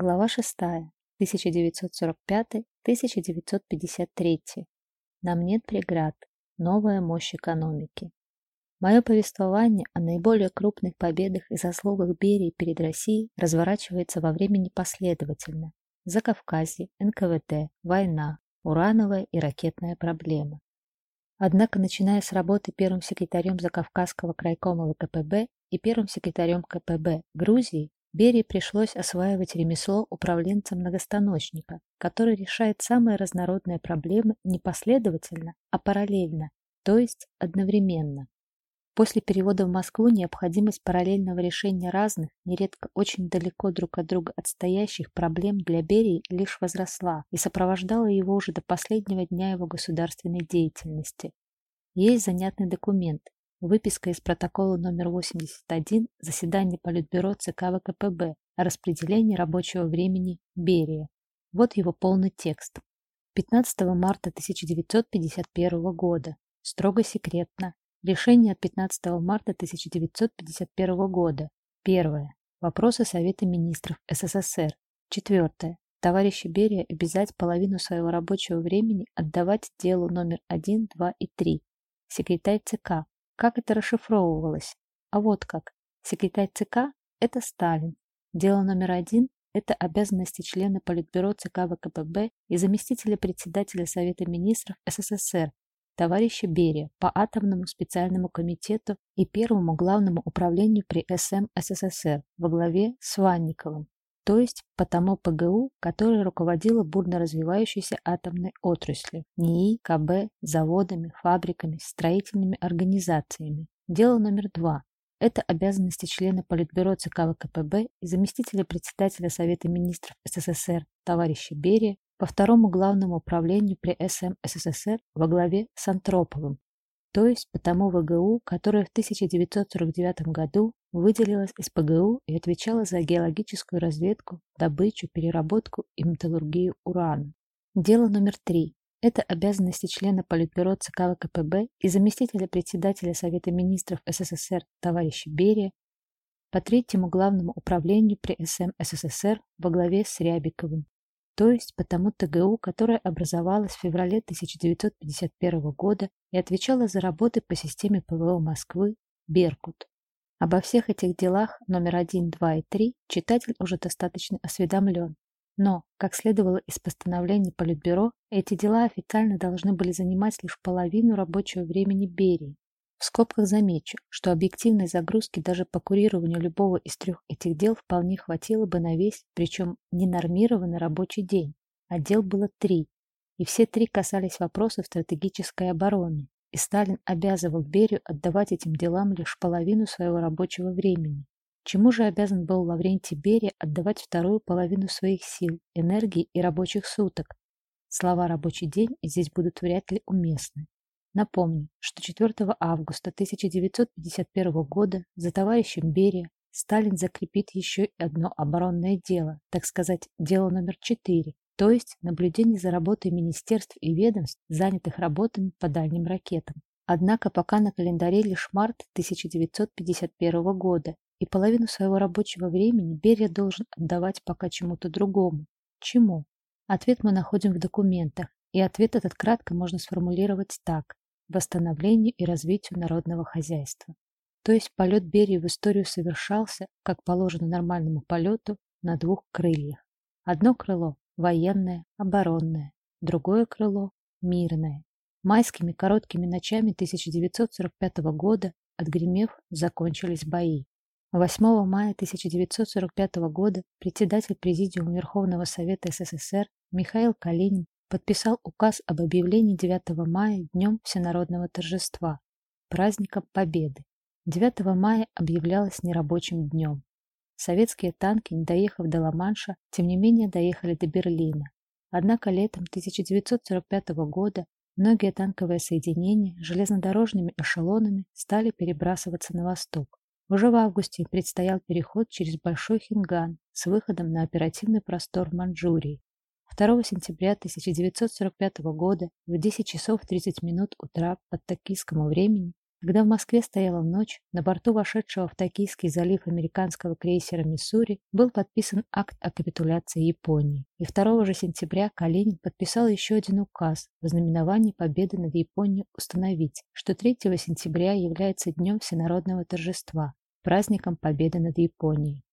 Глава 6. 1945-1953. Нам нет преград. Новая мощь экономики. Мое повествование о наиболее крупных победах и заслугах Берии перед Россией разворачивается во времени последовательно. Закавказье, НКВД, война, урановая и ракетная проблема. Однако, начиная с работы первым секретарем Закавказского крайкома ВКПБ и первым секретарем КПБ Грузии, Берии пришлось осваивать ремесло управленца-многостаночника, который решает самые разнородные проблемы не последовательно, а параллельно, то есть одновременно. После перевода в Москву необходимость параллельного решения разных, нередко очень далеко друг от друга отстоящих проблем для Берии лишь возросла и сопровождала его уже до последнего дня его государственной деятельности. Есть занятный документ, Выписка из протокола номер 81 заседания Политбюро ЦК ВКПБ о распределении рабочего времени Берия. Вот его полный текст. 15 марта 1951 года. Строго секретно. Решение от 15 марта 1951 года. Первое. Вопросы Совета министров СССР. Четвертое. Товарищи Берия обязать половину своего рабочего времени отдавать делу номер 1, 2 и 3. Секретарь ЦК как это расшифровывалось? А вот как. Секретарь ЦК – это Сталин. Дело номер один – это обязанности члена Политбюро ЦК ВКПБ и заместителя председателя Совета министров СССР товарища Берия по Атомному специальному комитету и Первому главному управлению при СМ СССР во главе с Ванниковым то есть по тому ПГУ, которое руководило бурно развивающейся атомной отраслью, НИИ, КБ, заводами, фабриками, строительными организациями. Дело номер два. Это обязанности члена Политбюро ЦК ВКПБ и заместителя председателя Совета министров СССР товарища Берия по второму главному управлению при СМ СССР во главе с Антроповым, то есть по тому ВГУ, которое в 1949 году выделилась из ПГУ и отвечала за геологическую разведку, добычу, переработку и металлургию урана. Дело номер три. Это обязанности члена Политбюро ЦК ВКПБ и заместителя председателя Совета министров СССР товарища Берия по третьему главному управлению при СМ СССР во главе с Рябиковым, то есть по тому ТГУ, которое образовалось в феврале 1951 года и отвечало за работы по системе ПВО Москвы «Беркут». Обо всех этих делах номер один, два и три читатель уже достаточно осведомлен. Но, как следовало из постановления Политбюро, эти дела официально должны были занимать лишь половину рабочего времени Берии. В скобках замечу, что объективной загрузки даже по курированию любого из трех этих дел вполне хватило бы на весь, причем ненормированный рабочий день. А дел было три, и все три касались вопросов стратегической обороны, и Сталин обязывал Берию отдавать этим делам лишь половину своего рабочего времени. Чему же обязан был Лаврентий Берия отдавать вторую половину своих сил, энергии и рабочих суток? Слова «рабочий день» здесь будут вряд ли уместны. Напомню, что 4 августа 1951 года за товарищем Берия Сталин закрепит еще одно оборонное дело, так сказать, дело номер 4, то есть наблюдение за работой министерств и ведомств, занятых работами по дальним ракетам. Однако пока на календаре лишь март 1951 года, и половину своего рабочего времени Берия должен отдавать пока чему-то другому. Чему? Ответ мы находим в документах, и ответ этот кратко можно сформулировать так – восстановлению и развитию народного хозяйства. То есть полет Берии в историю совершался, как положено нормальному полету, на двух крыльях. Одно крыло военное, оборонное, другое крыло – мирное. Майскими короткими ночами 1945 года, отгремев, закончились бои. 8 мая 1945 года председатель Президиума Верховного Совета СССР Михаил Калинин подписал указ об объявлении 9 мая Днем Всенародного торжества, праздником Победы. 9 мая объявлялось нерабочим днем. Советские танки, не доехав до Ла-Манша, тем не менее доехали до Берлина. Однако летом 1945 года многие танковые соединения железнодорожными эшелонами стали перебрасываться на восток. Уже в августе предстоял переход через Большой Хинган с выходом на оперативный простор Манчжурии. 2 сентября 1945 года в 10 часов 30 минут утра по токийскому времени Когда в Москве стояла ночь, на борту вошедшего в Токийский залив американского крейсера «Миссури» был подписан акт о капитуляции Японии. И 2 же сентября Калинин подписал еще один указ в знаменовании победы над Японией установить, что 3 сентября является днем всенародного торжества, праздником победы над Японией.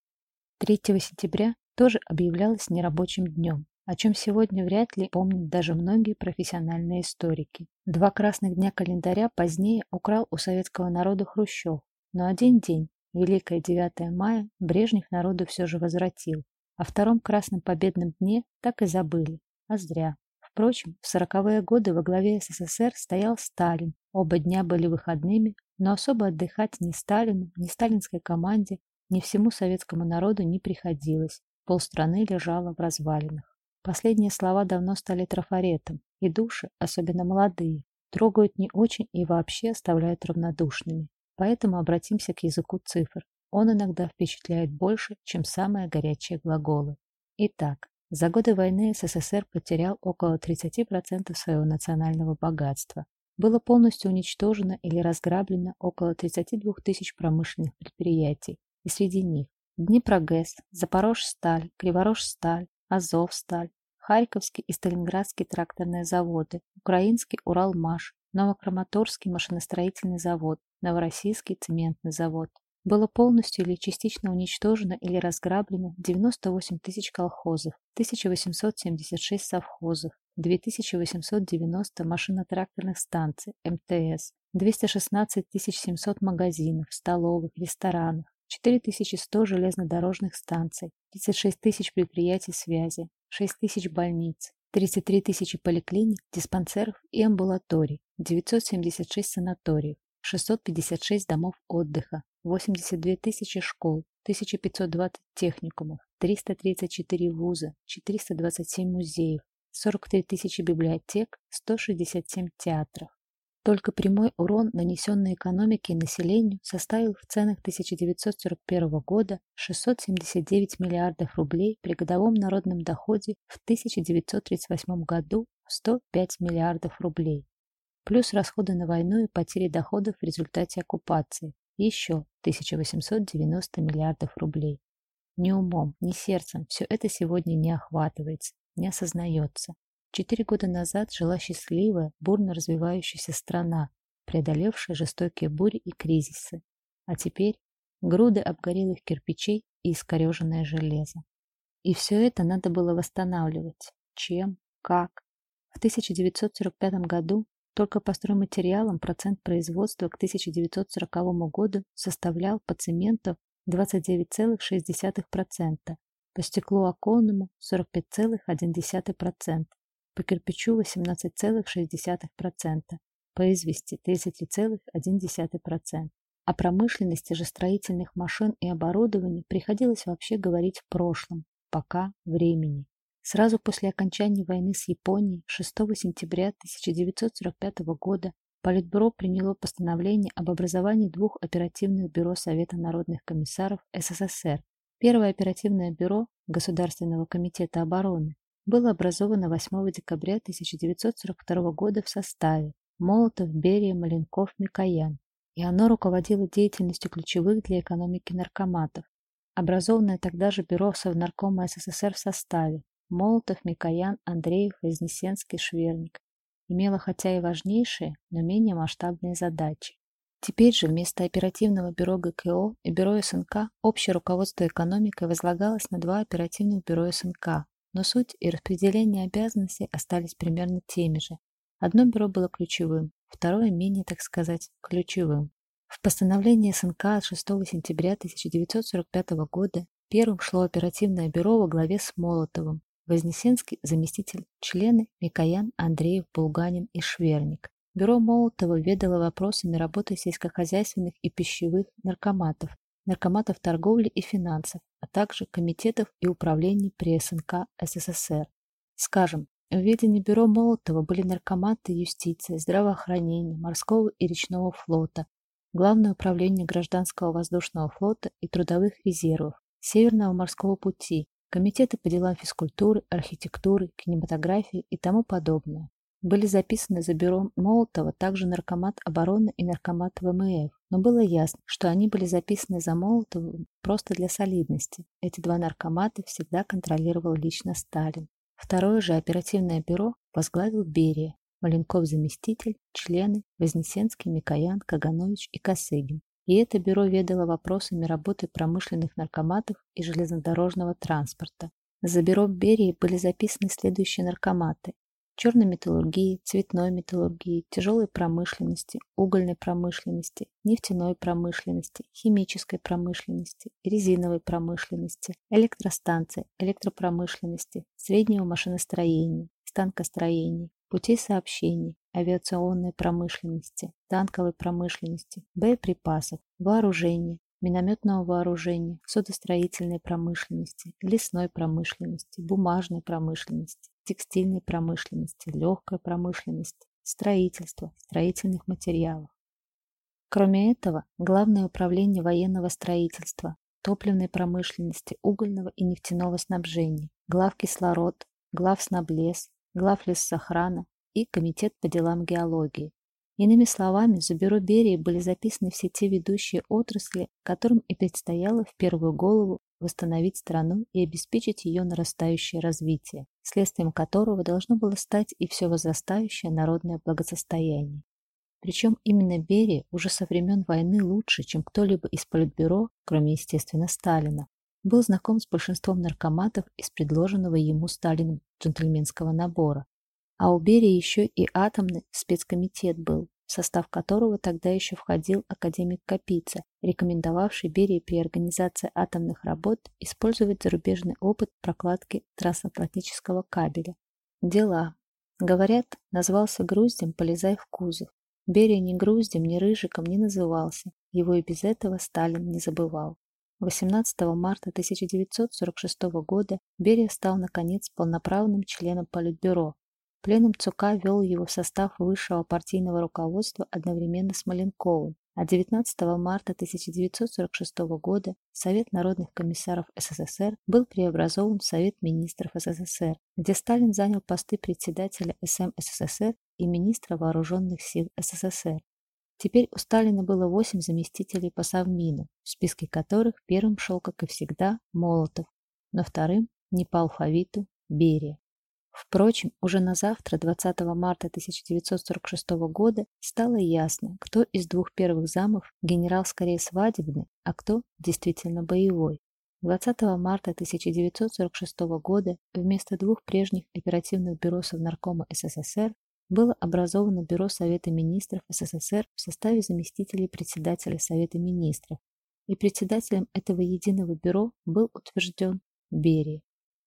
3 сентября тоже объявлялось нерабочим днем, о чем сегодня вряд ли помнят даже многие профессиональные историки. Два красных дня календаря позднее украл у советского народа Хрущев, но один день, Великое 9 мая, Брежнев народу все же возвратил. О втором красном победном дне так и забыли, а зря. Впрочем, в сороковые годы во главе СССР стоял Сталин. Оба дня были выходными, но особо отдыхать ни Сталину, ни сталинской команде, ни всему советскому народу не приходилось. Полстраны лежало в развалинах. Последние слова давно стали трафаретом, и души, особенно молодые, трогают не очень и вообще оставляют равнодушными. Поэтому обратимся к языку цифр. Он иногда впечатляет больше, чем самые горячие глаголы. Итак, за годы войны СССР потерял около 30% своего национального богатства. Было полностью уничтожено или разграблено около 32 тысяч промышленных предприятий, и среди них Днепрогэс, Запорожсталь, Криворожсталь, Азовсталь, Харьковский и Сталинградский тракторные заводы, Украинский Уралмаш, Новокраматорский машиностроительный завод, Новороссийский цементный завод. Было полностью или частично уничтожено или разграблено 98 тысяч колхозов, 1876 совхозов, 2890 машино-тракторных станций МТС, 216 700 магазинов, столовых, ресторанов, 4100 железнодорожных станций, 36 тысяч предприятий связи, 6 тысяч больниц, 33 тысячи поликлиник, диспансеров и амбулаторий, 976 санаториев, 656 домов отдыха, 82 тысячи школ, 1520 техникумов, 334 вуза, 427 музеев, 43 тысячи библиотек, 167 театров. Только прямой урон, нанесенный экономике и населению, составил в ценах 1941 года 679 миллиардов рублей при годовом народном доходе в 1938 году 105 миллиардов рублей. Плюс расходы на войну и потери доходов в результате оккупации еще 1890 миллиардов рублей. Ни умом, ни сердцем все это сегодня не охватывается, не осознается. Четыре года назад жила счастливая, бурно развивающаяся страна, преодолевшая жестокие бури и кризисы. А теперь груды обгорелых кирпичей и искореженное железо. И все это надо было восстанавливать. Чем? Как? В 1945 году только по стройматериалам процент производства к 1940 году составлял по цементу 29,6%, по стеклу оконному 45,1%, по кирпичу 18,6%, по извести 33,1%. О промышленности же строительных машин и оборудования приходилось вообще говорить в прошлом, пока времени. Сразу после окончания войны с Японией 6 сентября 1945 года Политбюро приняло постановление об образовании двух оперативных бюро Совета народных комиссаров СССР. Первое оперативное бюро Государственного комитета обороны было образовано 8 декабря 1942 года в составе Молотов, Берия, Маленков, Микоян, и оно руководило деятельностью ключевых для экономики наркоматов. Образованное тогда же бюро Совнаркома СССР в составе Молотов, Микоян, Андреев, Вознесенский, Шверник имело хотя и важнейшие, но менее масштабные задачи. Теперь же вместо оперативного бюро ГКО и бюро СНК общее руководство экономикой возлагалось на два оперативных бюро СНК но суть и распределение обязанностей остались примерно теми же. Одно бюро было ключевым, второе менее, так сказать, ключевым. В постановлении СНК от 6 сентября 1945 года первым шло оперативное бюро во главе с Молотовым, Вознесенский заместитель, члены Микоян, Андреев, Булганин и Шверник. Бюро Молотова ведало вопросами работы сельскохозяйственных и пищевых наркоматов, наркоматов торговли и финансов, также комитетов и управлений при СНК СССР. Скажем, в ведении бюро Молотова были наркоматы юстиции, здравоохранения, морского и речного флота, Главное управление гражданского воздушного флота и трудовых резервов, Северного морского пути, комитеты по делам физкультуры, архитектуры, кинематографии и тому подобное. Были записаны за бюро Молотова также наркомат обороны и наркомат ВМФ, но было ясно, что они были записаны за Молотовым просто для солидности. Эти два наркомата всегда контролировал лично Сталин. Второе же оперативное бюро возглавил Берия, Маленков заместитель, члены Вознесенский, Микоян, Каганович и Косыгин. И это бюро ведало вопросами работы промышленных наркоматов и железнодорожного транспорта. За бюро Берии были записаны следующие наркоматы черной металлургии, цветной металлургии, тяжелой промышленности, угольной промышленности, нефтяной промышленности, химической промышленности, резиновой промышленности, электростанции, электропромышленности, среднего машиностроения, станкостроения, путей сообщений, авиационной промышленности, танковой промышленности, боеприпасов, вооружения, минометного вооружения, судостроительной промышленности, лесной промышленности, бумажной промышленности, текстильной промышленности, легкой промышленности, строительства, строительных материалов. Кроме этого, Главное управление военного строительства, топливной промышленности, угольного и нефтяного снабжения, глав кислород, глав снаблес, глав лессохрана и Комитет по делам геологии. Иными словами, за бюро Берии были записаны все те ведущие отрасли, которым и предстояло в первую голову восстановить страну и обеспечить ее нарастающее развитие, следствием которого должно было стать и все возрастающее народное благосостояние. Причем именно Берия уже со времен войны лучше, чем кто-либо из Политбюро, кроме, естественно, Сталина, был знаком с большинством наркоматов из предложенного ему Сталиным джентльменского набора. А у Берии еще и атомный спецкомитет был, в состав которого тогда еще входил академик Капица, рекомендовавший Берии при организации атомных работ использовать зарубежный опыт прокладки трансатлантического кабеля. Дела. Говорят, назвался груздем, полезай в кузов. Берия ни груздем, ни рыжиком не назывался, его и без этого Сталин не забывал. 18 марта 1946 года Берия стал, наконец, полноправным членом Политбюро, Пленум ЦУКа ввел его в состав высшего партийного руководства одновременно с Маленковым, а 19 марта 1946 года Совет народных комиссаров СССР был преобразован в Совет министров СССР, где Сталин занял посты председателя СМ СССР и министра вооруженных сил СССР. Теперь у Сталина было восемь заместителей по Совмину, в списке которых первым шел, как и всегда, Молотов, но вторым, не по алфавиту, Берия. Впрочем, уже на завтра, 20 марта 1946 года, стало ясно, кто из двух первых замов генерал скорее свадебный, а кто действительно боевой. 20 марта 1946 года вместо двух прежних оперативных бюро Совнаркома СССР было образовано Бюро Совета министров СССР в составе заместителей председателя Совета министров, и председателем этого единого бюро был утвержден Берия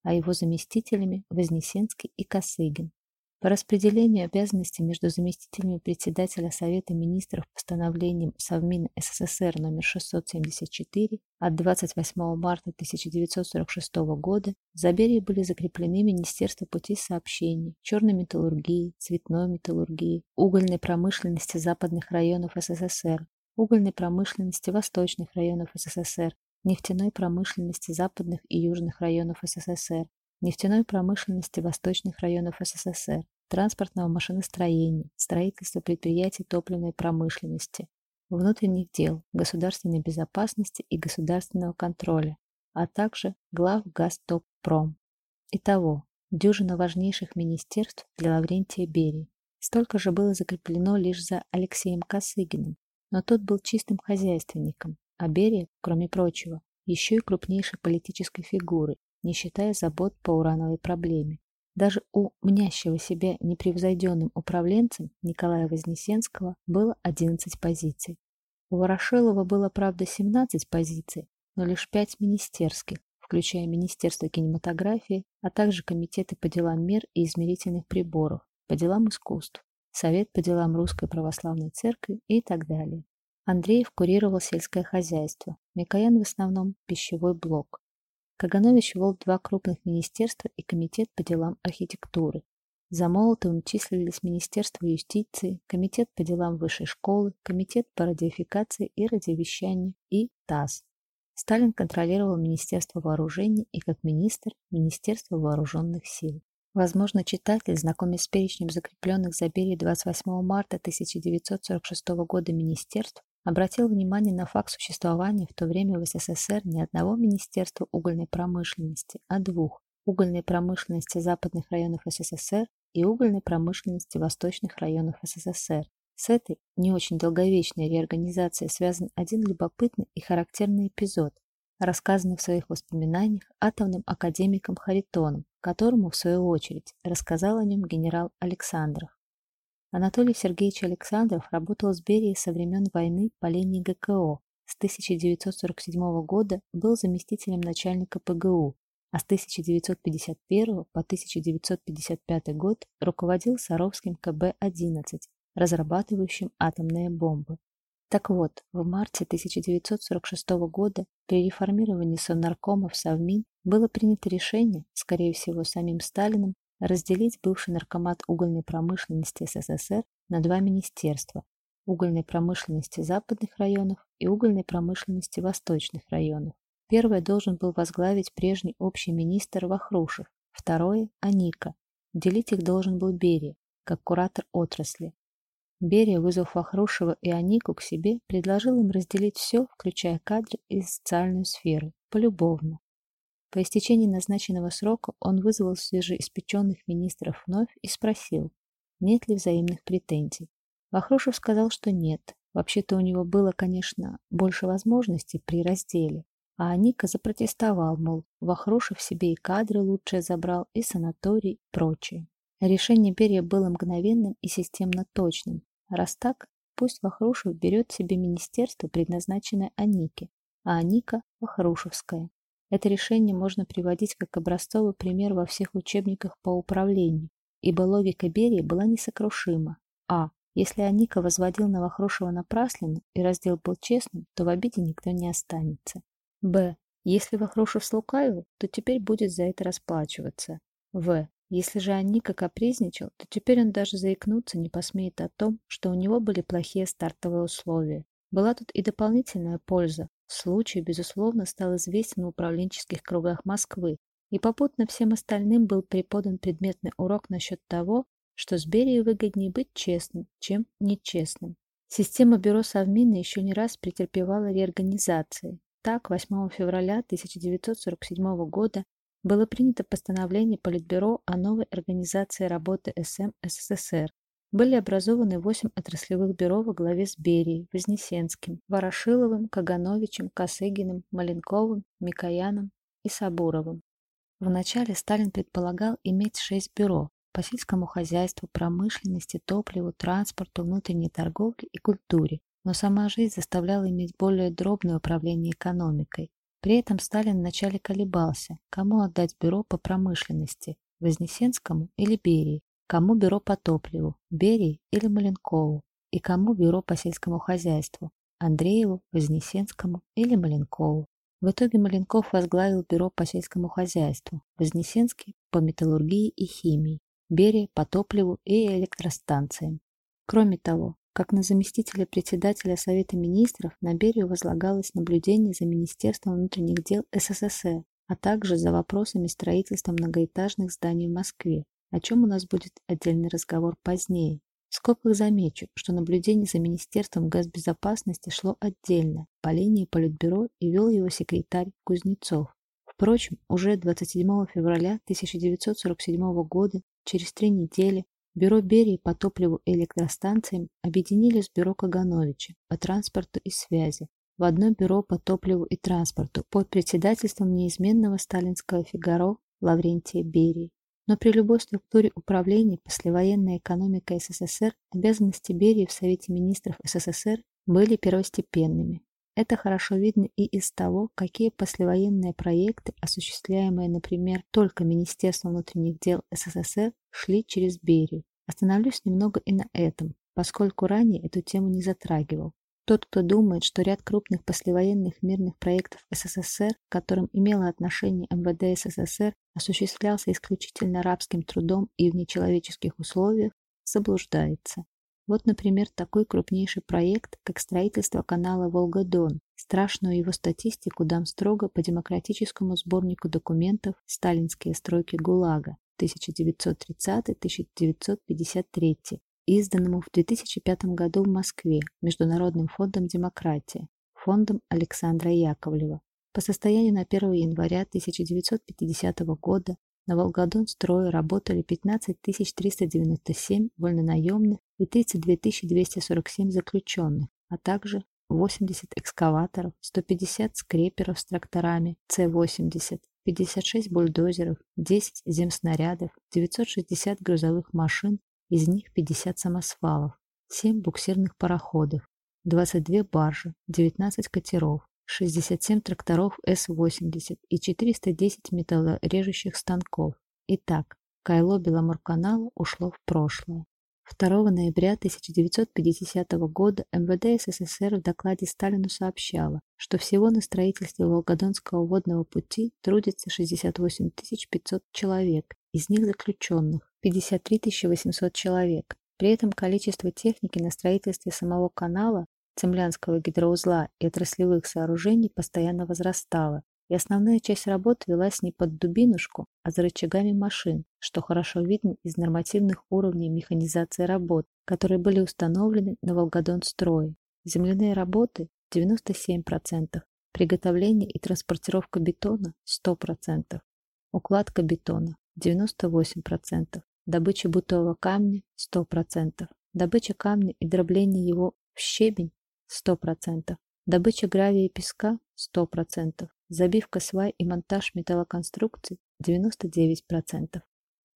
а его заместителями Вознесенский и Косыгин. По распределению обязанностей между заместителями председателя Совета министров постановлением Совмина СССР номер 674 от 28 марта 1946 года за Берией были закреплены Министерство путей сообщений, черной металлургии, цветной металлургии, угольной промышленности западных районов СССР, угольной промышленности восточных районов СССР, нефтяной промышленности западных и южных районов СССР, нефтяной промышленности восточных районов СССР, транспортного машиностроения, строительства предприятий топливной промышленности, внутренних дел, государственной безопасности и государственного контроля, а также глав Гастоппром. Итого, дюжина важнейших министерств для Лаврентия Берии. Столько же было закреплено лишь за Алексеем Косыгиным, но тот был чистым хозяйственником, а Берия, кроме прочего, еще и крупнейшей политической фигурой, не считая забот по урановой проблеме. Даже у мнящего себя непревзойденным управленцем Николая Вознесенского было 11 позиций. У Ворошилова было, правда, 17 позиций, но лишь 5 министерских, включая Министерство кинематографии, а также комитеты по делам мер и измерительных приборов, по делам искусств, Совет по делам Русской Православной Церкви и так далее. Андреев курировал сельское хозяйство, Микоян в основном пищевой блок. Каганович вел два крупных министерства и комитет по делам архитектуры. За Молотовым числились Министерство юстиции, Комитет по делам высшей школы, Комитет по радиофикации и радиовещанию и ТАСС. Сталин контролировал Министерство вооружений и, как министр, Министерство вооруженных сил. Возможно, читатель, знакомый с перечнем закрепленных за Берией 28 марта 1946 года министерств, обратил внимание на факт существования в то время в СССР не одного Министерства угольной промышленности, а двух – угольной промышленности западных районов СССР и угольной промышленности восточных районов СССР. С этой не очень долговечной реорганизацией связан один любопытный и характерный эпизод, рассказанный в своих воспоминаниях атомным академиком Харитоном, которому, в свою очередь, рассказал о нем генерал Александров. Анатолий Сергеевич Александров работал с Берией со времен войны по линии ГКО. С 1947 года был заместителем начальника ПГУ, а с 1951 по 1955 год руководил Саровским КБ-11, разрабатывающим атомные бомбы. Так вот, в марте 1946 года при реформировании Совнаркома в Совмин было принято решение, скорее всего самим Сталиным, разделить бывший наркомат угольной промышленности СССР на два министерства – угольной промышленности западных районов и угольной промышленности восточных районов. Первое должен был возглавить прежний общий министр Вахрушев, второе – Аника. Делить их должен был Берия, как куратор отрасли. Берия, вызвав Вахрушева и Анику к себе, предложил им разделить все, включая кадры и социальную сферу, полюбовно. По истечении назначенного срока он вызвал свежеиспеченных министров вновь и спросил, нет ли взаимных претензий. Вахрушев сказал, что нет. Вообще-то у него было, конечно, больше возможностей при разделе. А Аника запротестовал, мол, Вахрушев себе и кадры лучшие забрал, и санаторий, и прочее. Решение Берия было мгновенным и системно точным. Раз так, пусть Вахрушев берет себе министерство, предназначенное Анике, а Аника – Вахрушевское. Это решение можно приводить как образцовый пример во всех учебниках по управлению, ибо логика Берии была несокрушима. А. Если Аника возводил Новохрушева напраслину и раздел был честным, то в обиде никто не останется. Б. Если Вахрушев слукавил, то теперь будет за это расплачиваться. В. Если же Аника капризничал, то теперь он даже заикнуться не посмеет о том, что у него были плохие стартовые условия. Была тут и дополнительная польза. Случай, безусловно, стал известен в управленческих кругах Москвы, и попутно всем остальным был преподан предметный урок насчет того, что с Берией выгоднее быть честным, чем нечестным. Система бюро Совмина еще не раз претерпевала реорганизации. Так, 8 февраля 1947 года было принято постановление Политбюро о новой организации работы СМ СССР, были образованы восемь отраслевых бюро во главе с Берией, Вознесенским, Ворошиловым, Кагановичем, Косыгиным, Маленковым, Микояном и Сабуровым. Вначале Сталин предполагал иметь шесть бюро по сельскому хозяйству, промышленности, топливу, транспорту, внутренней торговле и культуре, но сама жизнь заставляла иметь более дробное управление экономикой. При этом Сталин вначале колебался, кому отдать бюро по промышленности – Вознесенскому или Берии, кому бюро по топливу, Берии или Маленкову, и кому бюро по сельскому хозяйству, Андрееву, Вознесенскому или Маленкову. В итоге Маленков возглавил бюро по сельскому хозяйству, Вознесенский – по металлургии и химии, Берия – по топливу и электростанциям. Кроме того, как на заместителя председателя Совета министров на Берию возлагалось наблюдение за Министерством внутренних дел СССР, а также за вопросами строительства многоэтажных зданий в Москве, о чем у нас будет отдельный разговор позднее. В скобках замечу, что наблюдение за Министерством госбезопасности шло отдельно, по линии Политбюро и вел его секретарь Кузнецов. Впрочем, уже 27 февраля 1947 года, через три недели, Бюро Берии по топливу и электростанциям объединили с Бюро Кагановича по транспорту и связи в одно бюро по топливу и транспорту под председательством неизменного сталинского фигаро Лаврентия Берии. Но при любой структуре управления послевоенной экономикой СССР обязанности Берии в Совете министров СССР были первостепенными. Это хорошо видно и из того, какие послевоенные проекты, осуществляемые, например, только Министерством внутренних дел СССР, шли через Берию. Остановлюсь немного и на этом, поскольку ранее эту тему не затрагивал. Тот, кто думает, что ряд крупных послевоенных мирных проектов СССР, к которым имело отношение МВД СССР, осуществлялся исключительно рабским трудом и в нечеловеческих условиях, заблуждается. Вот, например, такой крупнейший проект, как строительство канала Волга-Дон. Страшную его статистику дам строго по демократическому сборнику документов «Сталинские стройки ГУЛАГа». 1930-1953, изданному в 2005 году в Москве Международным фондом «Демократия», фондом Александра Яковлева. По состоянию на 1 января 1950 года на Волгодонстрое работали 15 397 вольнонаемных и 32 247 заключенных, а также 80 экскаваторов, 150 скреперов с тракторами С-80, 56 бульдозеров, 10 земснарядов, 960 грузовых машин, из них 50 самосвалов, 7 буксирных пароходов, 22 баржи, 19 катеров, 67 тракторов С-80 и 410 металлорежущих станков. Итак, Кайло Беломорканала ушло в прошлое. 2 ноября 1950 года МВД СССР в докладе Сталину сообщало, что всего на строительстве Волгодонского водного пути трудится 68 500 человек, из них заключенных 53 800 человек. При этом количество техники на строительстве самого канала, Цемлянского гидроузла и отраслевых сооружений постоянно возрастало, и основная часть работ велась не под дубинушку, а за рычагами машин, что хорошо видно из нормативных уровней механизации работ, которые были установлены на Волгодонстрое. Земляные работы 97%, приготовление и транспортировка бетона 100%, укладка бетона 98%, добыча бутового камня 100%, добыча камня и дробление его в щебень 100%, добыча гравия и песка 100%, Забивка свай и монтаж металлоконструкций 99%.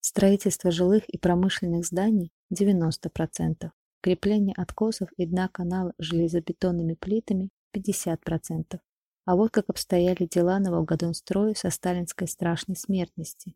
Строительство жилых и промышленных зданий 90%. Крепление откосов и дна канала железобетонными плитами 50%. А вот как обстояли дела на Волгодонстрое со сталинской страшной смертности.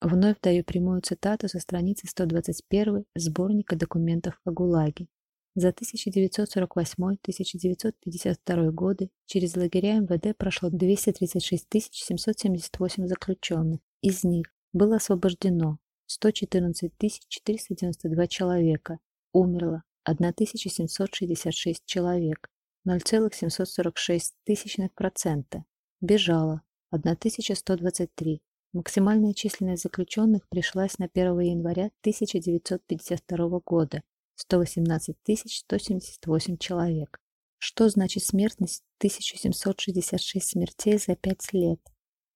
Вновь даю прямую цитату со страницы 121 сборника документов о ГУЛАГе. За 1948-1952 годы через лагеря МВД прошло 236 778 заключенных. Из них было освобождено 114 492 человека, умерло 1766 человек, 0,746%, бежало 1123. Максимальная численность заключенных пришлась на 1 января 1952 года 118 178 человек. Что значит смертность 1766 смертей за 5 лет,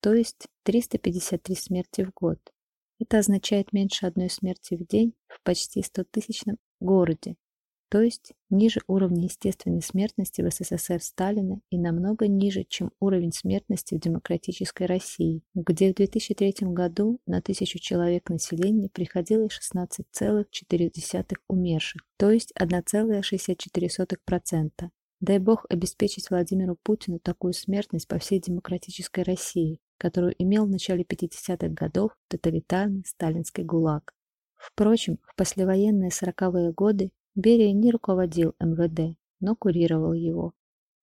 то есть 353 смерти в год. Это означает меньше одной смерти в день в почти 100-тысячном городе, то есть ниже уровня естественной смертности в СССР Сталина и намного ниже, чем уровень смертности в демократической России, где в 2003 году на тысячу человек населения приходилось 16,4 умерших, то есть 1,64%. Дай бог обеспечить Владимиру Путину такую смертность по всей демократической России, которую имел в начале 50-х годов тоталитарный сталинский ГУЛАГ. Впрочем, в послевоенные сороковые годы Берия не руководил МВД, но курировал его.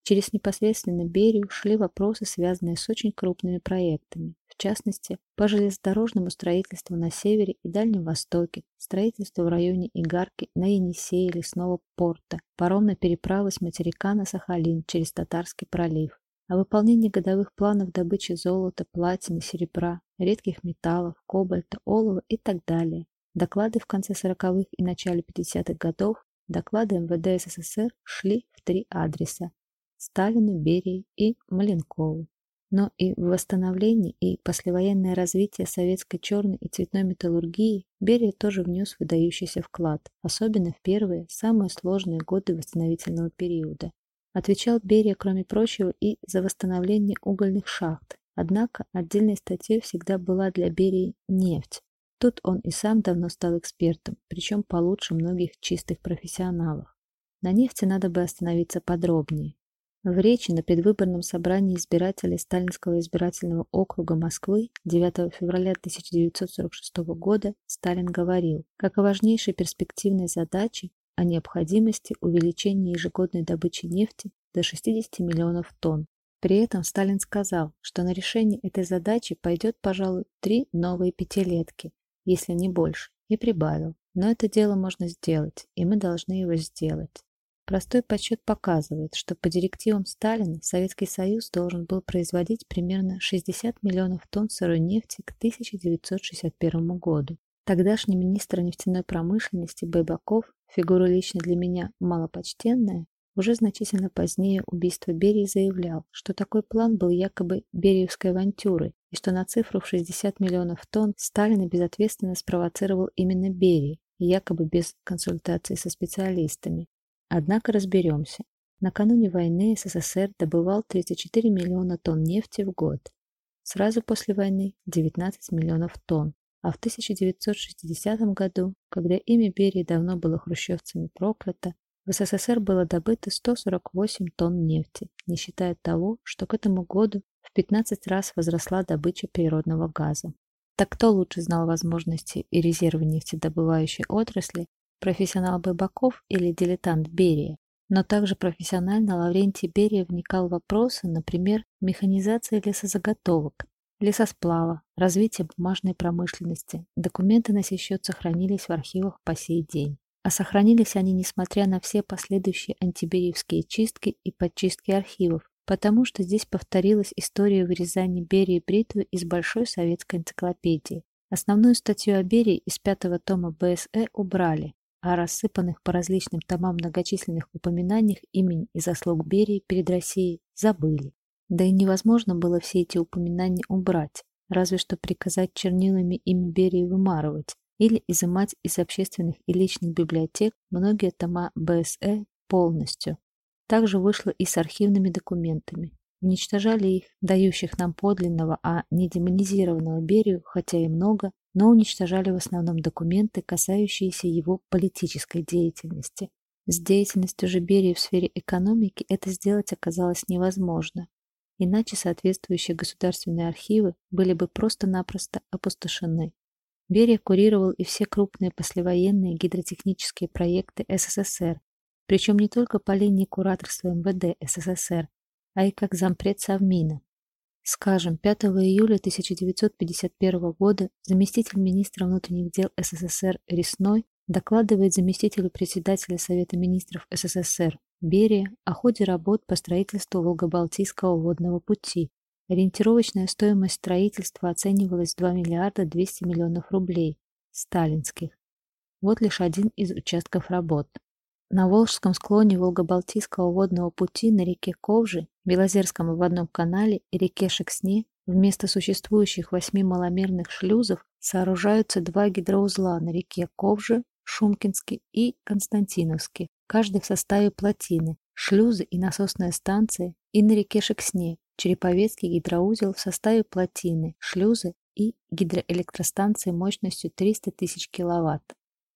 Через непосредственно Берию шли вопросы, связанные с очень крупными проектами, в частности, по железнодорожному строительству на севере и Дальнем Востоке, строительству в районе Игарки на Енисее лесного порта, паромной переправы с материка на Сахалин через Татарский пролив, о выполнении годовых планов добычи золота, платины, серебра, редких металлов, кобальта, олова и так далее, Доклады в конце 40-х и начале 50-х годов, доклады МВД СССР шли в три адреса – Сталину, Берии и Маленкову. Но и в восстановлении и послевоенное развитие советской черной и цветной металлургии Берия тоже внес выдающийся вклад, особенно в первые, самые сложные годы восстановительного периода. Отвечал Берия, кроме прочего, и за восстановление угольных шахт. Однако отдельной статьей всегда была для Берии нефть. Тут он и сам давно стал экспертом, причем получше многих чистых профессионалов. На нефти надо бы остановиться подробнее. В речи на предвыборном собрании избирателей Сталинского избирательного округа Москвы 9 февраля 1946 года Сталин говорил, как о важнейшей перспективной задаче о необходимости увеличения ежегодной добычи нефти до 60 миллионов тонн. При этом Сталин сказал, что на решение этой задачи пойдет, пожалуй, три новые пятилетки, если не больше, и прибавил. Но это дело можно сделать, и мы должны его сделать. Простой подсчет показывает, что по директивам Сталина Советский Союз должен был производить примерно 60 миллионов тонн сырой нефти к 1961 году. Тогдашний министр нефтяной промышленности Байбаков, фигура лично для меня малопочтенная, уже значительно позднее убийства Берии заявлял, что такой план был якобы Бериевской авантюрой, и что на цифру в 60 миллионов тонн Сталин безответственно спровоцировал именно Берия, якобы без консультации со специалистами. Однако разберемся. Накануне войны СССР добывал 34 миллиона тонн нефти в год. Сразу после войны 19 миллионов тонн. А в 1960 году, когда имя Берии давно было хрущевцами проклято, в СССР было добыто 148 тонн нефти, не считая того, что к этому году в 15 раз возросла добыча природного газа. Так кто лучше знал возможности и резервы нефтедобывающей отрасли, профессионал Бабаков или дилетант Берия? Но также профессионально Лаврентий Берия вникал в вопросы, например, механизации лесозаготовок, лесосплава, развития бумажной промышленности. Документы на сей счет сохранились в архивах по сей день. А сохранились они несмотря на все последующие антибериевские чистки и подчистки архивов, потому что здесь повторилась история вырезания Берии бритвы из Большой советской энциклопедии. Основную статью о Берии из пятого тома БСЭ убрали, а рассыпанных по различным томам многочисленных упоминаниях имени и заслуг Берии перед Россией забыли. Да и невозможно было все эти упоминания убрать, разве что приказать чернилами имя Берии вымарывать или изымать из общественных и личных библиотек многие тома БСЭ полностью, также вышло и с архивными документами. Уничтожали их, дающих нам подлинного, а не демонизированного Берию, хотя и много, но уничтожали в основном документы, касающиеся его политической деятельности. С деятельностью же Берии в сфере экономики это сделать оказалось невозможно, иначе соответствующие государственные архивы были бы просто-напросто опустошены. Берия курировал и все крупные послевоенные гидротехнические проекты СССР, причем не только по линии кураторства МВД СССР, а и как зампред Совмина. Скажем, 5 июля 1951 года заместитель министра внутренних дел СССР Ресной докладывает заместителю председателя Совета министров СССР Берия о ходе работ по строительству Волго-Балтийского водного пути. Ориентировочная стоимость строительства оценивалась в 2 миллиарда 200 миллионов рублей, сталинских. Вот лишь один из участков работ. На Волжском склоне Волго-Балтийского водного пути на реке Ковжи, Белозерском обводном канале и реке Шексне вместо существующих восьми маломерных шлюзов сооружаются два гидроузла на реке Ковжи, Шумкинский и Константиновский, каждый в составе плотины, шлюзы и насосная станция, и на реке Шексне, Череповецкий гидроузел в составе плотины, шлюзы и гидроэлектростанции мощностью 300 тысяч киловатт.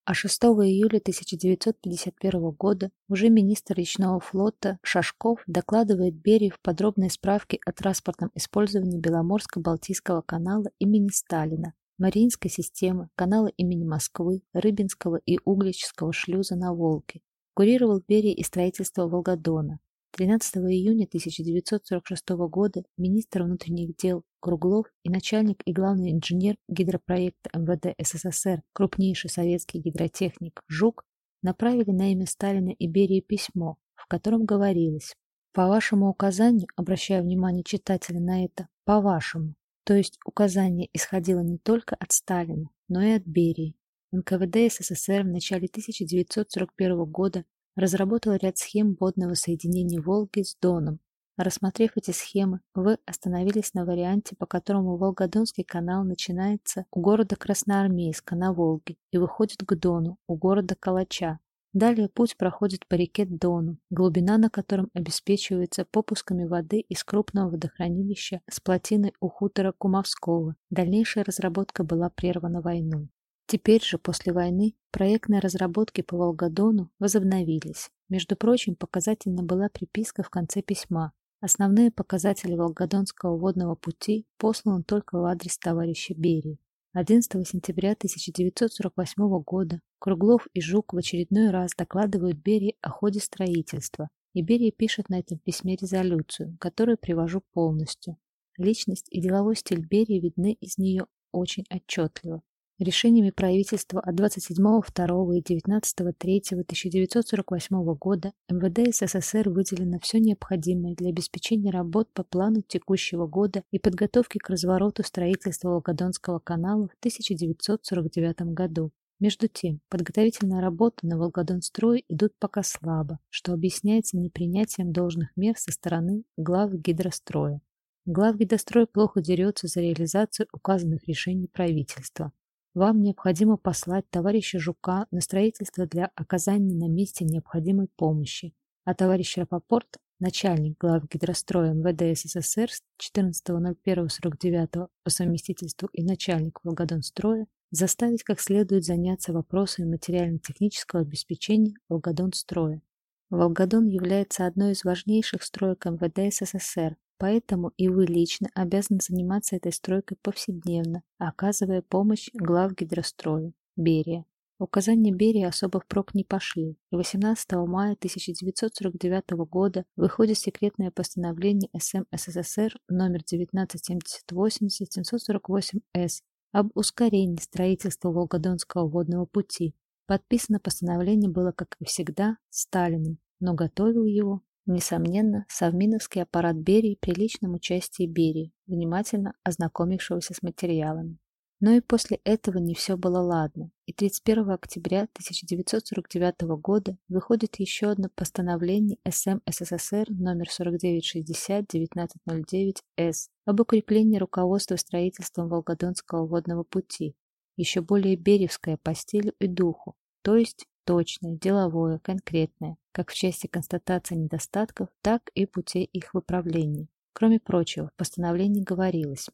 А 6 июля 1951 года уже министр речного флота Шашков докладывает Берии в подробной справке о транспортном использовании Беломорско-Балтийского канала имени Сталина, Мариинской системы, канала имени Москвы, Рыбинского и Угличского шлюза на Волге. Курировал Берия и строительство Волгодона, 13 июня 1946 года министр внутренних дел Круглов и начальник и главный инженер гидропроекта МВД СССР, крупнейший советский гидротехник Жук, направили на имя Сталина и Берии письмо, в котором говорилось «По вашему указанию, обращаю внимание читателя на это, по вашему, то есть указание исходило не только от Сталина, но и от Берии. НКВД СССР в начале 1941 года разработал ряд схем водного соединения Волги с Доном. Рассмотрев эти схемы, вы остановились на варианте, по которому Волгодонский канал начинается у города Красноармейска на Волге и выходит к Дону у города Калача. Далее путь проходит по реке Дону, глубина на котором обеспечивается попусками воды из крупного водохранилища с плотиной у хутора Кумовского. Дальнейшая разработка была прервана войной. Теперь же, после войны, проектные разработки по Волгодону возобновились. Между прочим, показательна была приписка в конце письма. Основные показатели Волгодонского водного пути посланы только в адрес товарища Берии. 11 сентября 1948 года Круглов и Жук в очередной раз докладывают Берии о ходе строительства, и Берия пишет на этом письме резолюцию, которую привожу полностью. Личность и деловой стиль Берии видны из нее очень отчетливо. Решениями правительства от 27.02 и 19.03.1948 года МВД СССР выделено все необходимое для обеспечения работ по плану текущего года и подготовки к развороту строительства Волгодонского канала в 1949 году. Между тем, подготовительные работы на Волгодонстрой идут пока слабо, что объясняется непринятием должных мер со стороны глав гидростроя. Глав гидрострой плохо дерется за реализацию указанных решений правительства. Вам необходимо послать товарища Жука на строительство для оказания на месте необходимой помощи, а товарищ Рапопорт, начальник глав гидростроя МВД СССР с 14.01.49 по совместительству и начальник Волгодонстроя, заставить как следует заняться вопросами материально-технического обеспечения Волгодонстроя. Волгодон является одной из важнейших строек МВД СССР, Поэтому и вы лично обязаны заниматься этой стройкой повседневно, оказывая помощь глав гидрострою. Берия. Указания Берии особо впрок не пошли, и 18 мая 1949 года выходит секретное постановление СМ СССР номер 1970-748-С об ускорении строительства Волгодонского водного пути. Подписано постановление было, как и всегда, Сталиным, но готовил его Несомненно, совминовский аппарат Берии при личном участии Берии, внимательно ознакомившегося с материалами. Но и после этого не все было ладно, и 31 октября 1949 года выходит еще одно постановление СМ СССР номер 4960-1909-С об укреплении руководства строительством Волгодонского водного пути, еще более беревское по стилю и духу, то есть точное, деловое, конкретное, как в части констатации недостатков, так и путей их выправления. Кроме прочего, в постановлении говорилось,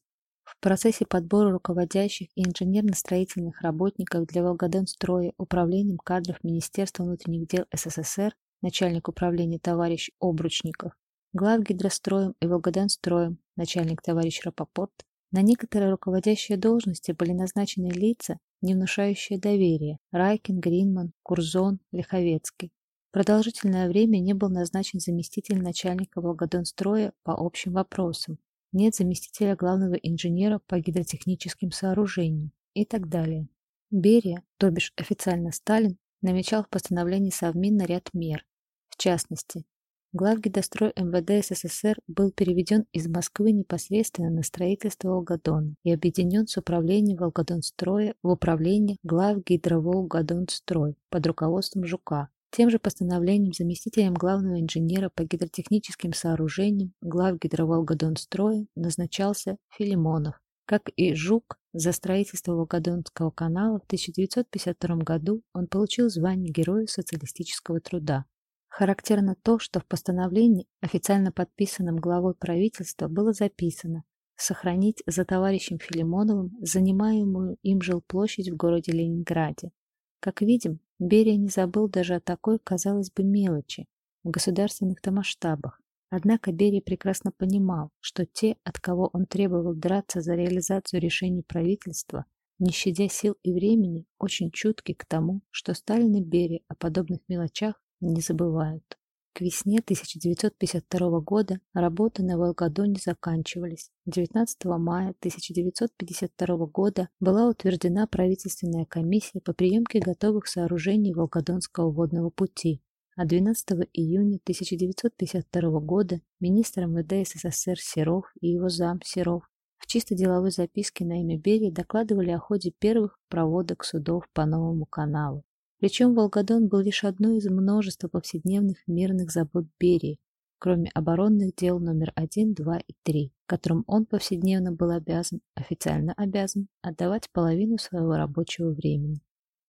в процессе подбора руководящих и инженерно-строительных работников для Волгодонстроя управлением кадров Министерства внутренних дел СССР начальник управления товарищ Обручников, глав гидростроем и Волгодонстроем начальник товарищ Рапопорт, на некоторые руководящие должности были назначены лица, не внушающие доверия – Райкин, Гринман, Курзон, Лиховецкий. Продолжительное время не был назначен заместитель начальника Волгодонстроя по общим вопросам, нет заместителя главного инженера по гидротехническим сооружениям и так далее. Берия, то бишь официально Сталин, намечал в постановлении Совмина ряд мер. В частности, Главгидострой МВД СССР был переведен из Москвы непосредственно на строительство Волгодона и объединен с управлением Волгодонстроя в управление Главгидроволгодонстрой под руководством Жука. Тем же постановлением заместителем главного инженера по гидротехническим сооружениям Главгидроволгодонстроя назначался Филимонов, как и Жук, за строительство Волгодонского канала в 1952 году он получил звание Героя социалистического труда. Характерно то, что в постановлении, официально подписанном главой правительства, было записано сохранить за товарищем Филимоновым занимаемую им жилплощадь в городе Ленинграде. Как видим, Берия не забыл даже о такой, казалось бы, мелочи в государственных-то масштабах. Однако Берия прекрасно понимал, что те, от кого он требовал драться за реализацию решений правительства, не щадя сил и времени, очень чутки к тому, что Сталин и Берия о подобных мелочах не забывают. К весне 1952 года работы на Волгодоне заканчивались. 19 мая 1952 года была утверждена правительственная комиссия по приемке готовых сооружений Волгодонского водного пути, а 12 июня 1952 года министр МВД СССР Серов и его зам Серов в чисто деловой записке на имя Берии докладывали о ходе первых проводок судов по новому каналу. Причем Волгодон был лишь одной из множества повседневных мирных забот Берии, кроме оборонных дел номер 1, 2 и 3, которым он повседневно был обязан, официально обязан, отдавать половину своего рабочего времени.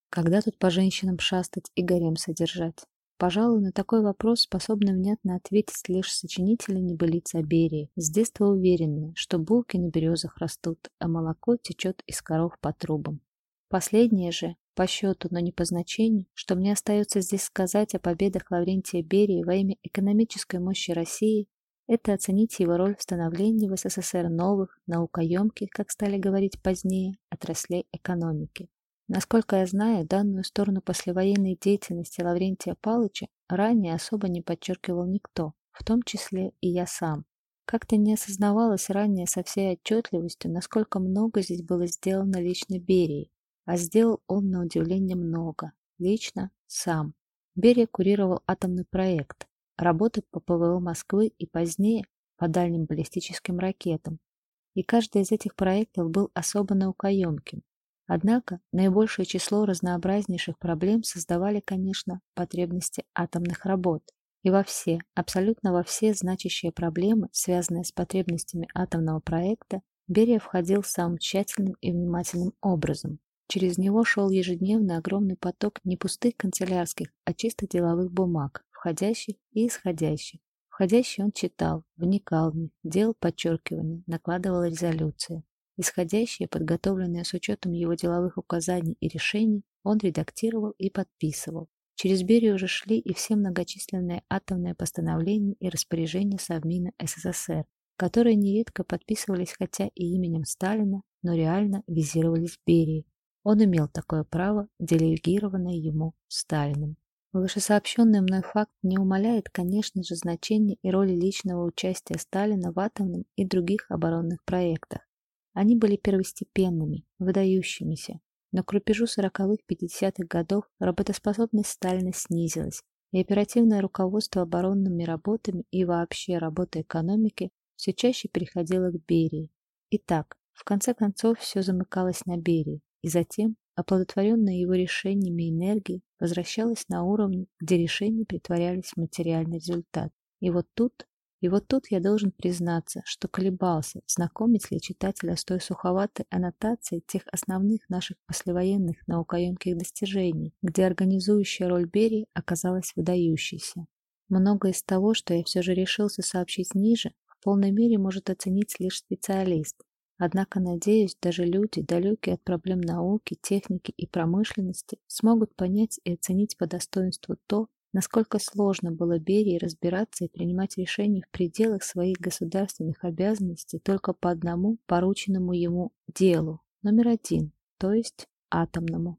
Когда тут по женщинам шастать и гарем содержать? Пожалуй, на такой вопрос способны внятно ответить лишь сочинители небылиц Берии, с детства уверенные, что булки на березах растут, а молоко течет из коров по трубам. Последнее же, по счету, но не по значению, что мне остается здесь сказать о победах Лаврентия Берии во имя экономической мощи России, это оценить его роль в становлении в СССР новых, наукоемких, как стали говорить позднее, отраслей экономики. Насколько я знаю, данную сторону послевоенной деятельности Лаврентия Палыча ранее особо не подчеркивал никто, в том числе и я сам. Как-то не осознавалось ранее со всей отчетливостью, насколько много здесь было сделано лично Берии, а сделал он на удивление много. Лично сам. Берия курировал атомный проект, работы по ПВО Москвы и позднее по дальним баллистическим ракетам. И каждый из этих проектов был особо наукоемким. Однако наибольшее число разнообразнейших проблем создавали, конечно, потребности атомных работ. И во все, абсолютно во все значащие проблемы, связанные с потребностями атомного проекта, Берия входил самым тщательным и внимательным образом. Через него шел ежедневный огромный поток не пустых канцелярских, а чисто деловых бумаг, входящих и исходящих. Входящий он читал, вникал в них, делал подчеркивания, накладывал резолюции. Исходящие, подготовленные с учетом его деловых указаний и решений, он редактировал и подписывал. Через Берию уже шли и все многочисленные атомные постановления и распоряжения Совмина СССР, которые нередко подписывались хотя и именем Сталина, но реально визировались Берией. Он имел такое право, делегированное ему Сталиным. Вышесообщенный мной факт не умаляет, конечно же, значения и роли личного участия Сталина в атомном и других оборонных проектах. Они были первостепенными, выдающимися, но к рубежу 40-х-50-х годов работоспособность Сталина снизилась, и оперативное руководство оборонными работами и вообще работой экономики все чаще переходило к Берии. Итак, в конце концов все замыкалось на Берии, и затем, оплодотворенная его решениями энергии, возвращалась на уровень, где решения притворялись в материальный результат. И вот тут и вот тут я должен признаться, что колебался, знакомить ли читателя с той суховатой аннотацией тех основных наших послевоенных наукоемких достижений, где организующая роль Берии оказалась выдающейся. Многое из того, что я все же решился сообщить ниже, в полной мере может оценить лишь специалист. Однако, надеюсь, даже люди, далекие от проблем науки, техники и промышленности, смогут понять и оценить по достоинству то, насколько сложно было Берии разбираться и принимать решения в пределах своих государственных обязанностей только по одному порученному ему делу, номер один, то есть атомному.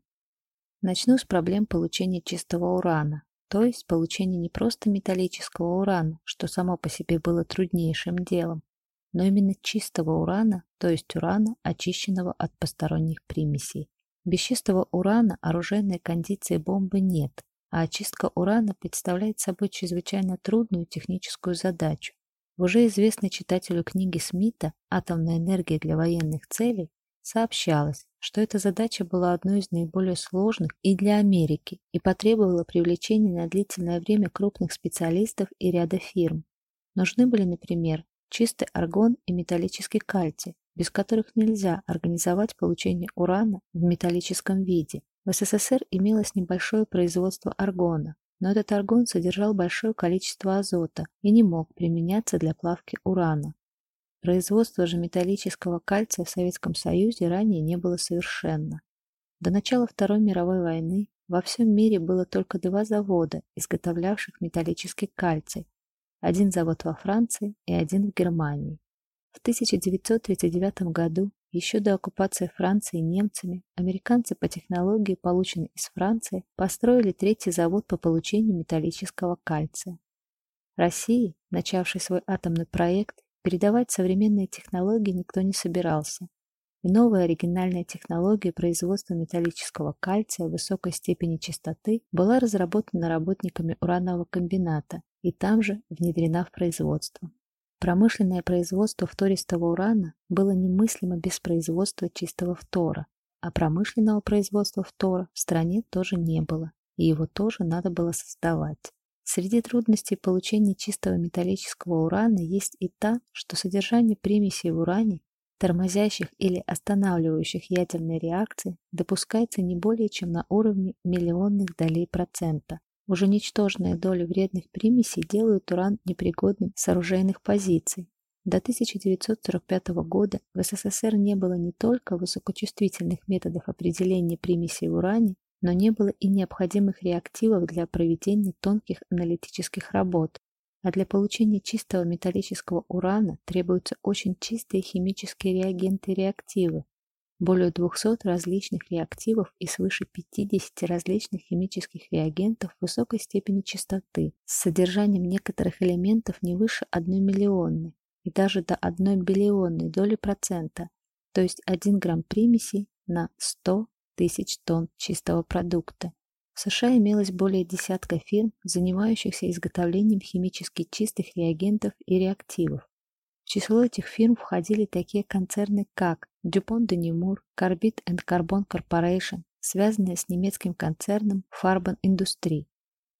Начну с проблем получения чистого урана, то есть получения не просто металлического урана, что само по себе было труднейшим делом, но именно чистого урана, то есть урана, очищенного от посторонних примесей. Без чистого урана оружейной кондиции бомбы нет, а очистка урана представляет собой чрезвычайно трудную техническую задачу. В уже известной читателю книги Смита «Атомная энергия для военных целей» сообщалось, что эта задача была одной из наиболее сложных и для Америки и потребовала привлечения на длительное время крупных специалистов и ряда фирм. Нужны были, например, чистый аргон и металлический кальций, без которых нельзя организовать получение урана в металлическом виде, в СССР имелось небольшое производство аргона, но этот аргон содержал большое количество азота и не мог применяться для плавки урана. Производство же металлического кальция в Советском Союзе ранее не было совершенно. До начала Второй мировой войны во всем мире было только два завода, изготовлявших металлический кальций. Один завод во Франции и один в Германии. В 1939 году еще до оккупации Франции немцами, американцы по технологии, полученной из Франции, построили третий завод по получению металлического кальция. России, начавшей свой атомный проект, передавать современные технологии никто не собирался. И новая оригинальная технология производства металлического кальция высокой степени чистоты была разработана работниками уранового комбината и там же внедрена в производство. Промышленное производство втористого урана было немыслимо без производства чистого фтора, а промышленного производства фтора в стране тоже не было, и его тоже надо было создавать. Среди трудностей получения чистого металлического урана есть и та, что содержание примесей в уране, тормозящих или останавливающих ядерные реакции, допускается не более чем на уровне миллионных долей процента, уже ничтожная доля вредных примесей делают уран непригодным с оружейных позиций. До 1945 года в СССР не было не только высокочувствительных методов определения примесей в уране, но не было и необходимых реактивов для проведения тонких аналитических работ. А для получения чистого металлического урана требуются очень чистые химические реагенты и реактивы, более 200 различных реактивов и свыше 50 различных химических реагентов высокой степени чистоты с содержанием некоторых элементов не выше 1 миллионной и даже до 1 биллионной доли процента, то есть 1 грамм примеси на 100 тысяч тонн чистого продукта. В США имелось более десятка фирм, занимающихся изготовлением химически чистых реагентов и реактивов. В число этих фирм входили такие концерны, как DuPont de Nemours, Carbide Carbon Corporation, связанные с немецким концерном Farben Industrie.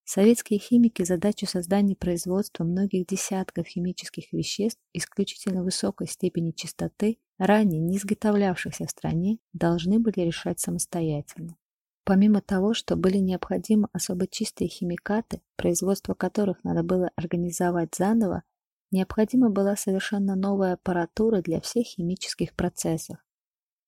Советские химики задачу создания производства многих десятков химических веществ исключительно высокой степени чистоты, ранее не изготовлявшихся в стране, должны были решать самостоятельно. Помимо того, что были необходимы особо чистые химикаты, производство которых надо было организовать заново, необходима была совершенно новая аппаратура для всех химических процессов.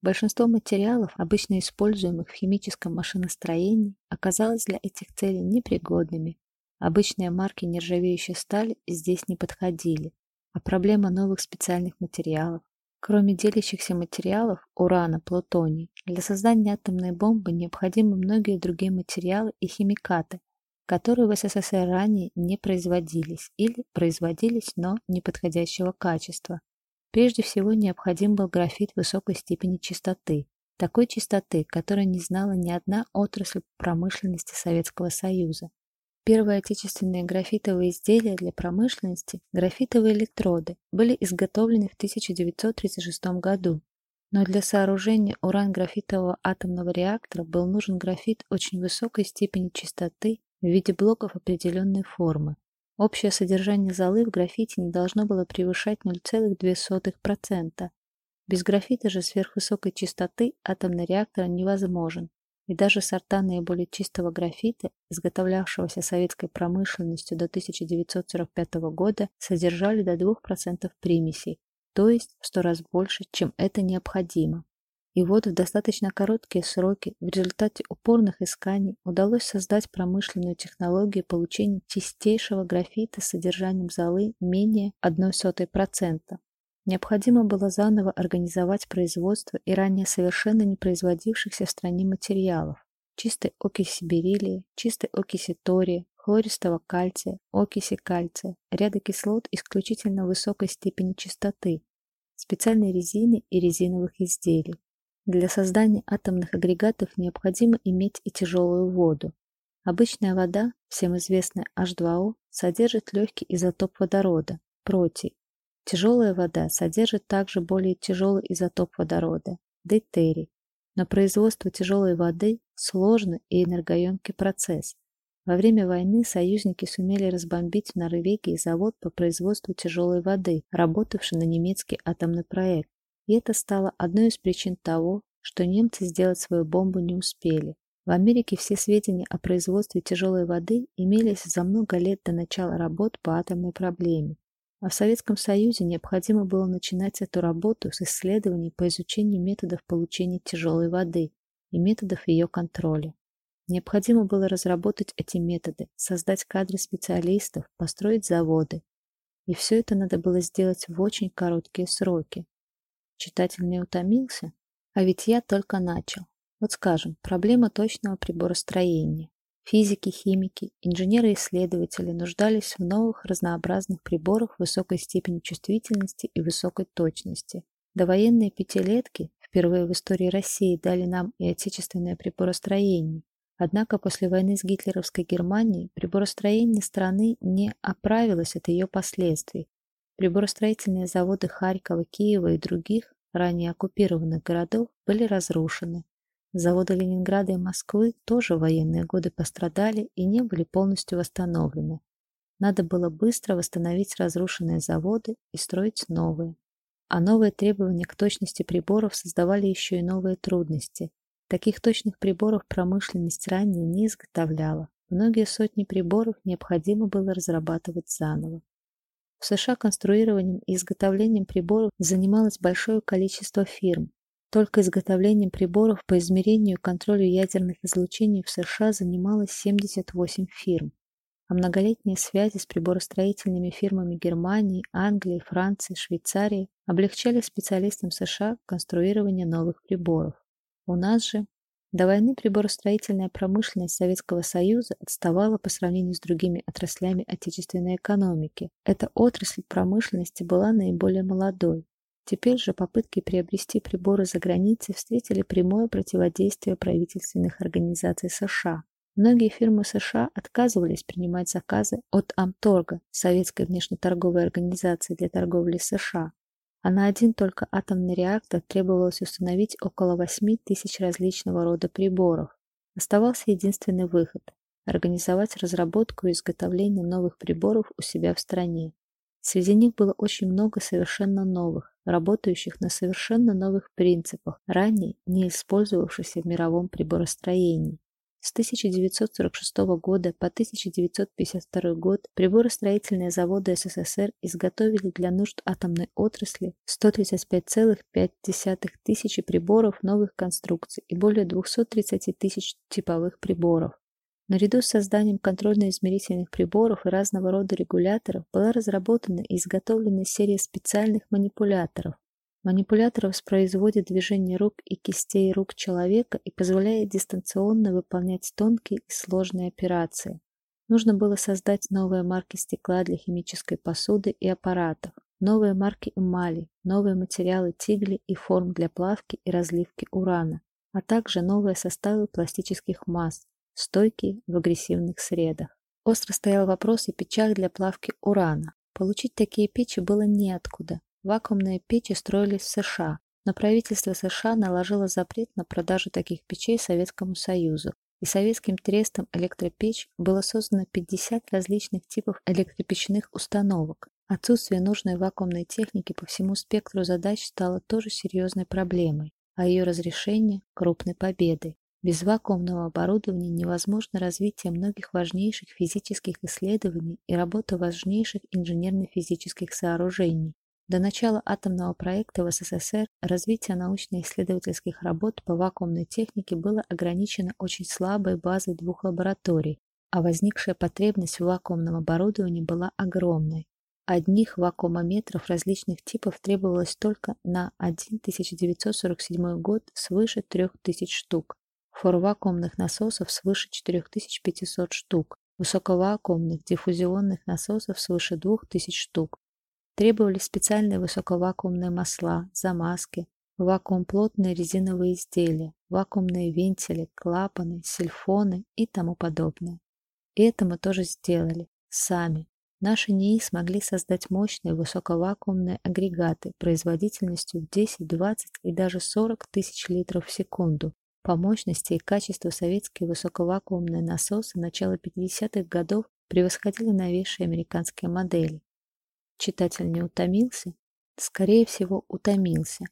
Большинство материалов, обычно используемых в химическом машиностроении, оказалось для этих целей непригодными. Обычные марки нержавеющей стали здесь не подходили, а проблема новых специальных материалов, Кроме делящихся материалов урана, плутоний, для создания атомной бомбы необходимы многие другие материалы и химикаты, которые в СССР ранее не производились или производились, но неподходящего качества. Прежде всего необходим был графит высокой степени чистоты, такой чистоты, которой не знала ни одна отрасль промышленности Советского Союза. Первые отечественные графитовые изделия для промышленности, графитовые электроды, были изготовлены в 1936 году. Но для сооружения уран-графитового атомного реактора был нужен графит очень высокой степени чистоты в виде блоков определенной формы. Общее содержание золы в графите не должно было превышать 0,02%. Без графита же сверхвысокой чистоты атомный реактор невозможен, и даже сорта наиболее чистого графита, изготовлявшегося советской промышленностью до 1945 года, содержали до 2% примесей, то есть в 100 раз больше, чем это необходимо. И вот в достаточно короткие сроки в результате упорных исканий удалось создать промышленную технологию получения чистейшего графита с содержанием золы менее 0,01%. Необходимо было заново организовать производство и ранее совершенно не производившихся в стране материалов. Чистой окиси бериллия, чистой окиси тория, хлористого кальция, окиси кальция, ряда кислот исключительно высокой степени чистоты, специальной резины и резиновых изделий. Для создания атомных агрегатов необходимо иметь и тяжелую воду. Обычная вода, всем известная H2O, содержит легкий изотоп водорода – протий, Тяжелая вода содержит также более тяжелый изотоп водорода – дейтерий. Но производство тяжелой воды – сложный и энергоемкий процесс. Во время войны союзники сумели разбомбить в Норвегии завод по производству тяжелой воды, работавший на немецкий атомный проект. И это стало одной из причин того, что немцы сделать свою бомбу не успели. В Америке все сведения о производстве тяжелой воды имелись за много лет до начала работ по атомной проблеме. А в Советском Союзе необходимо было начинать эту работу с исследований по изучению методов получения тяжелой воды и методов ее контроля. Необходимо было разработать эти методы, создать кадры специалистов, построить заводы. И все это надо было сделать в очень короткие сроки. Читатель не утомился? А ведь я только начал. Вот скажем, проблема точного приборостроения. Физики, химики, инженеры-исследователи нуждались в новых разнообразных приборах высокой степени чувствительности и высокой точности. Довоенные пятилетки впервые в истории России дали нам и отечественное приборостроение. Однако после войны с гитлеровской Германией приборостроение страны не оправилось от ее последствий. Приборостроительные заводы Харькова, Киева и других, ранее оккупированных городов, были разрушены, Заводы Ленинграда и Москвы тоже в военные годы пострадали и не были полностью восстановлены. Надо было быстро восстановить разрушенные заводы и строить новые. А новые требования к точности приборов создавали еще и новые трудности. Таких точных приборов промышленность ранее не изготовляла. Многие сотни приборов необходимо было разрабатывать заново. В США конструированием и изготовлением приборов занималось большое количество фирм, только изготовлением приборов по измерению и контролю ядерных излучений в США занималось 78 фирм, а многолетние связи с приборостроительными фирмами Германии, Англии, Франции, Швейцарии облегчали специалистам США конструирование новых приборов. У нас же до войны приборостроительная промышленность Советского Союза отставала по сравнению с другими отраслями отечественной экономики. Эта отрасль промышленности была наиболее молодой, Теперь же попытки приобрести приборы за границей встретили прямое противодействие правительственных организаций США. Многие фирмы США отказывались принимать заказы от Амторга, советской внешнеторговой организации для торговли США, а на один только атомный реактор требовалось установить около 8 тысяч различного рода приборов. Оставался единственный выход – организовать разработку и изготовление новых приборов у себя в стране. Среди них было очень много совершенно новых, работающих на совершенно новых принципах, ранее не использовавшихся в мировом приборостроении. С 1946 года по 1952 год приборостроительные заводы СССР изготовили для нужд атомной отрасли 135,5 тысячи приборов новых конструкций и более 230 тысяч типовых приборов. Наряду с созданием контрольно-измерительных приборов и разного рода регуляторов была разработана и изготовлена серия специальных манипуляторов. Манипулятор воспроизводит движение рук и кистей рук человека и позволяет дистанционно выполнять тонкие и сложные операции. Нужно было создать новые марки стекла для химической посуды и аппаратов, новые марки эмали, новые материалы тигли и форм для плавки и разливки урана, а также новые составы пластических масс, стойкий в агрессивных средах. Остро стоял вопрос о печах для плавки урана. Получить такие печи было неоткуда. Вакуумные печи строились в США, но правительство США наложило запрет на продажу таких печей Советскому Союзу, и советским трестом электропечь было создано 50 различных типов электропечных установок. Отсутствие нужной вакуумной техники по всему спектру задач стало тоже серьезной проблемой, а ее разрешение – крупной победой. Без вакуумного оборудования невозможно развитие многих важнейших физических исследований и работа важнейших инженерно-физических сооружений. До начала атомного проекта в СССР развитие научно-исследовательских работ по вакуумной технике было ограничено очень слабой базой двух лабораторий, а возникшая потребность в вакуумном оборудовании была огромной. Одних вакуумометров различных типов требовалось только на 1947 год свыше 3000 штук, форвакуумных насосов свыше 4500 штук, высоковакуумных диффузионных насосов свыше 2000 штук. Требовались специальные высоковакуумные масла, замазки, вакуумплотные резиновые изделия, вакуумные вентили, клапаны, сильфоны и тому подобное. И это мы тоже сделали, сами. Наши НИИ смогли создать мощные высоковакуумные агрегаты производительностью в 10, 20 и даже 40 тысяч литров в секунду, по мощности и качеству советские высоковакуумные насосы начала 50-х годов превосходили новейшие американские модели. Читатель не утомился? Скорее всего, утомился.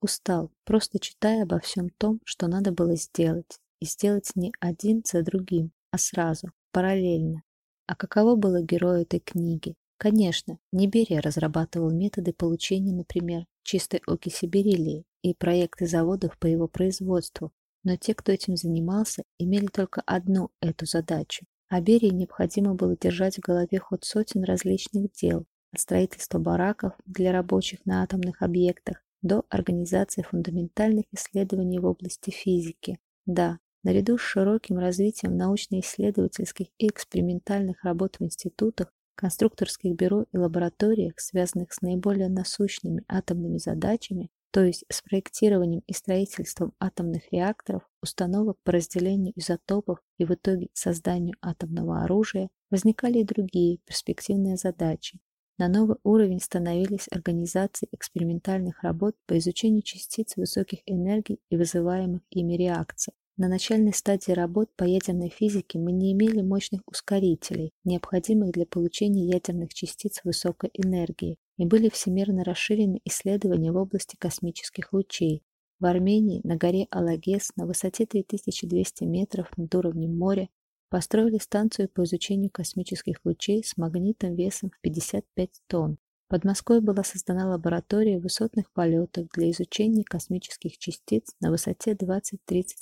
Устал, просто читая обо всем том, что надо было сделать. И сделать не один за другим, а сразу, параллельно. А каково было герою этой книги? Конечно, не Берия разрабатывал методы получения, например, чистой окиси бериллии и проекты заводов по его производству, но те, кто этим занимался, имели только одну эту задачу. А Берии необходимо было держать в голове ход сотен различных дел, от строительства бараков для рабочих на атомных объектах до организации фундаментальных исследований в области физики. Да, наряду с широким развитием научно-исследовательских и экспериментальных работ в институтах, конструкторских бюро и лабораториях, связанных с наиболее насущными атомными задачами, то есть с проектированием и строительством атомных реакторов, установок по разделению изотопов и в итоге созданию атомного оружия, возникали и другие перспективные задачи. На новый уровень становились организации экспериментальных работ по изучению частиц высоких энергий и вызываемых ими реакций. На начальной стадии работ по ядерной физике мы не имели мощных ускорителей, необходимых для получения ядерных частиц высокой энергии, и были всемирно расширены исследования в области космических лучей. В Армении на горе Алагес на высоте 3200 метров над уровнем моря построили станцию по изучению космических лучей с магнитом весом в 55 тонн. Под Москвой была создана лаборатория высотных полетов для изучения космических частиц на высоте 20-30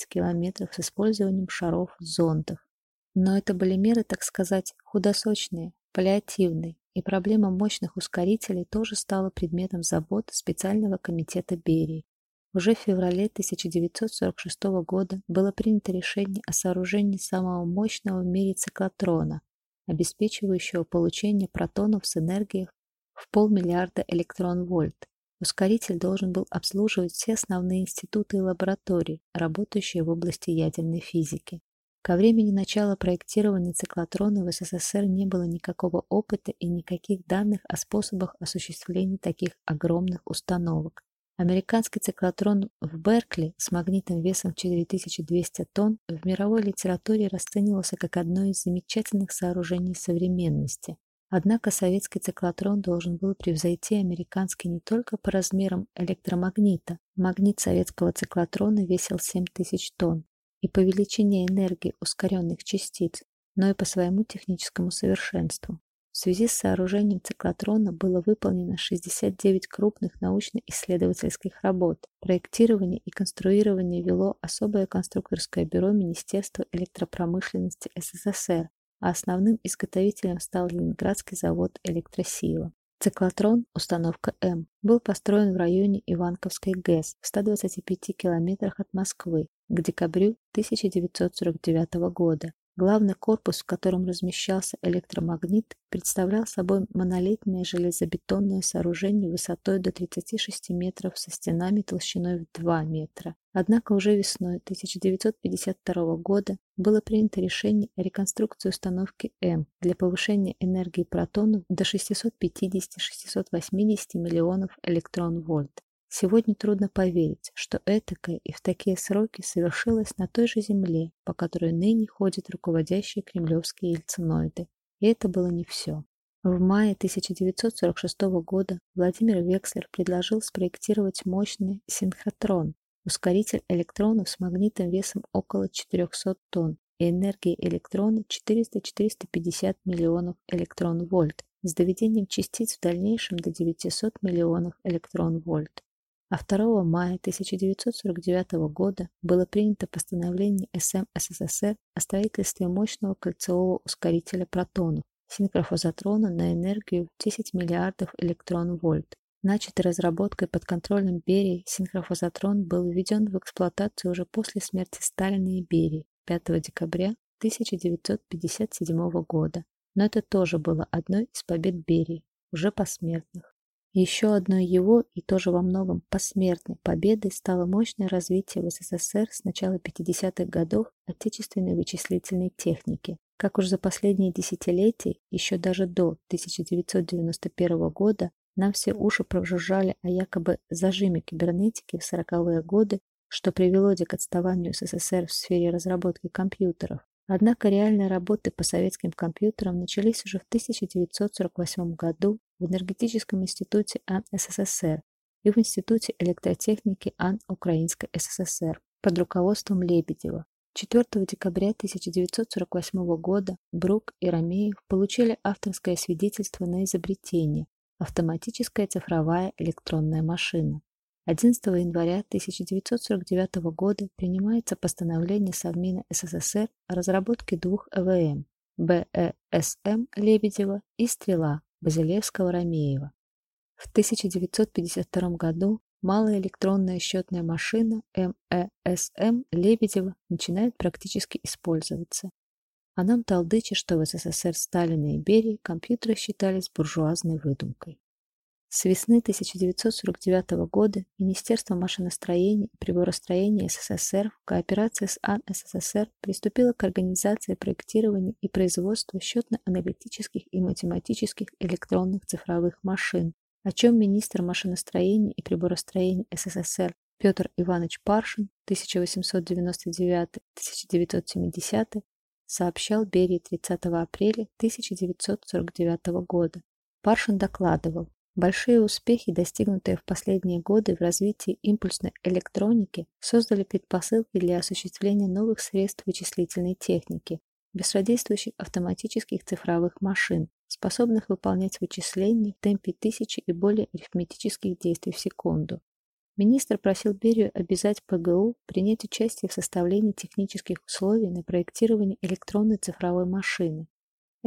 километров с использованием шаров зондов. Но это были меры, так сказать, худосочные, паллиативные, и проблема мощных ускорителей тоже стала предметом забот специального комитета Берии. Уже в феврале 1946 года было принято решение о сооружении самого мощного в мире циклотрона, обеспечивающего получение протонов с энергией в полмиллиарда электрон-вольт. Ускоритель должен был обслуживать все основные институты и лаборатории, работающие в области ядерной физики. Ко времени начала проектирования циклотрона в СССР не было никакого опыта и никаких данных о способах осуществления таких огромных установок. Американский циклотрон в Беркли с магнитом весом 4200 тонн в мировой литературе расценивался как одно из замечательных сооружений современности. Однако советский циклотрон должен был превзойти американский не только по размерам электромагнита. Магнит советского циклотрона весил 7000 тонн и по величине энергии ускоренных частиц, но и по своему техническому совершенству. В связи с сооружением циклотрона было выполнено 69 крупных научно-исследовательских работ. Проектирование и конструирование вело особое конструкторское бюро Министерства электропромышленности СССР, а основным изготовителем стал Ленинградский завод «Электросила». Циклотрон, установка М, был построен в районе Иванковской ГЭС в 125 километрах от Москвы к декабрю 1949 года Главный корпус, в котором размещался электромагнит, представлял собой монолитное железобетонное сооружение высотой до 36 метров со стенами толщиной в 2 метра. Однако уже весной 1952 года было принято решение о реконструкции установки М для повышения энергии протонов до 650-680 миллионов электрон-вольт. Сегодня трудно поверить, что этакое и в такие сроки совершилось на той же земле, по которой ныне ходят руководящие кремлевские ельциноиды. И это было не все. В мае 1946 года Владимир Векслер предложил спроектировать мощный синхротрон, ускоритель электронов с магнитом весом около 400 тонн и энергией электрона 400-450 миллионов электрон-вольт с доведением частиц в дальнейшем до 900 миллионов электрон-вольт а 2 мая 1949 года было принято постановление СМ СССР о строительстве мощного кольцевого ускорителя протонов, синхрофазотрона на энергию в 10 миллиардов электрон-вольт. Начатой разработкой под контролем Берии синхрофазотрон был введен в эксплуатацию уже после смерти Сталина и Берии 5 декабря 1957 года. Но это тоже было одной из побед Берии, уже посмертных. Еще одной его, и тоже во многом посмертной, победой стало мощное развитие в СССР с начала 50-х годов отечественной вычислительной техники. Как уж за последние десятилетия, еще даже до 1991 года, нам все уши прожужжали о якобы зажиме кибернетики в 40-е годы, что привело к отставанию СССР в сфере разработки компьютеров. Однако реальные работы по советским компьютерам начались уже в 1948 году в Энергетическом институте АН СССР и в Институте электротехники АН Украинской СССР под руководством Лебедева. 4 декабря 1948 года Брук и Ромеев получили авторское свидетельство на изобретение «Автоматическая цифровая электронная машина». 11 января 1949 года принимается постановление Совмина СССР о разработке двух ЭВМ БЭСМ Лебедева и «Стрела» Базилевского-Ромеева. В 1952 году малая электронная счетная машина МЭСМ Лебедева начинает практически использоваться. А нам толдычи, что в СССР Сталина и Берии компьютеры считались буржуазной выдумкой. С весны 1949 года Министерство машиностроения и приборостроения СССР в кооперации с АН СССР приступило к организации проектирования и производства счетно-аналитических и математических электронных цифровых машин, о чем министр машиностроения и приборостроения СССР Петр Иванович Паршин 1899-1970 сообщал Берии 30 апреля 1949 года. Паршин докладывал, Большие успехи, достигнутые в последние годы в развитии импульсной электроники, создали предпосылки для осуществления новых средств вычислительной техники, быстродействующих автоматических цифровых машин, способных выполнять вычисления в темпе тысячи и более арифметических действий в секунду. Министр просил Берию обязать ПГУ принять участие в составлении технических условий на проектирование электронной цифровой машины,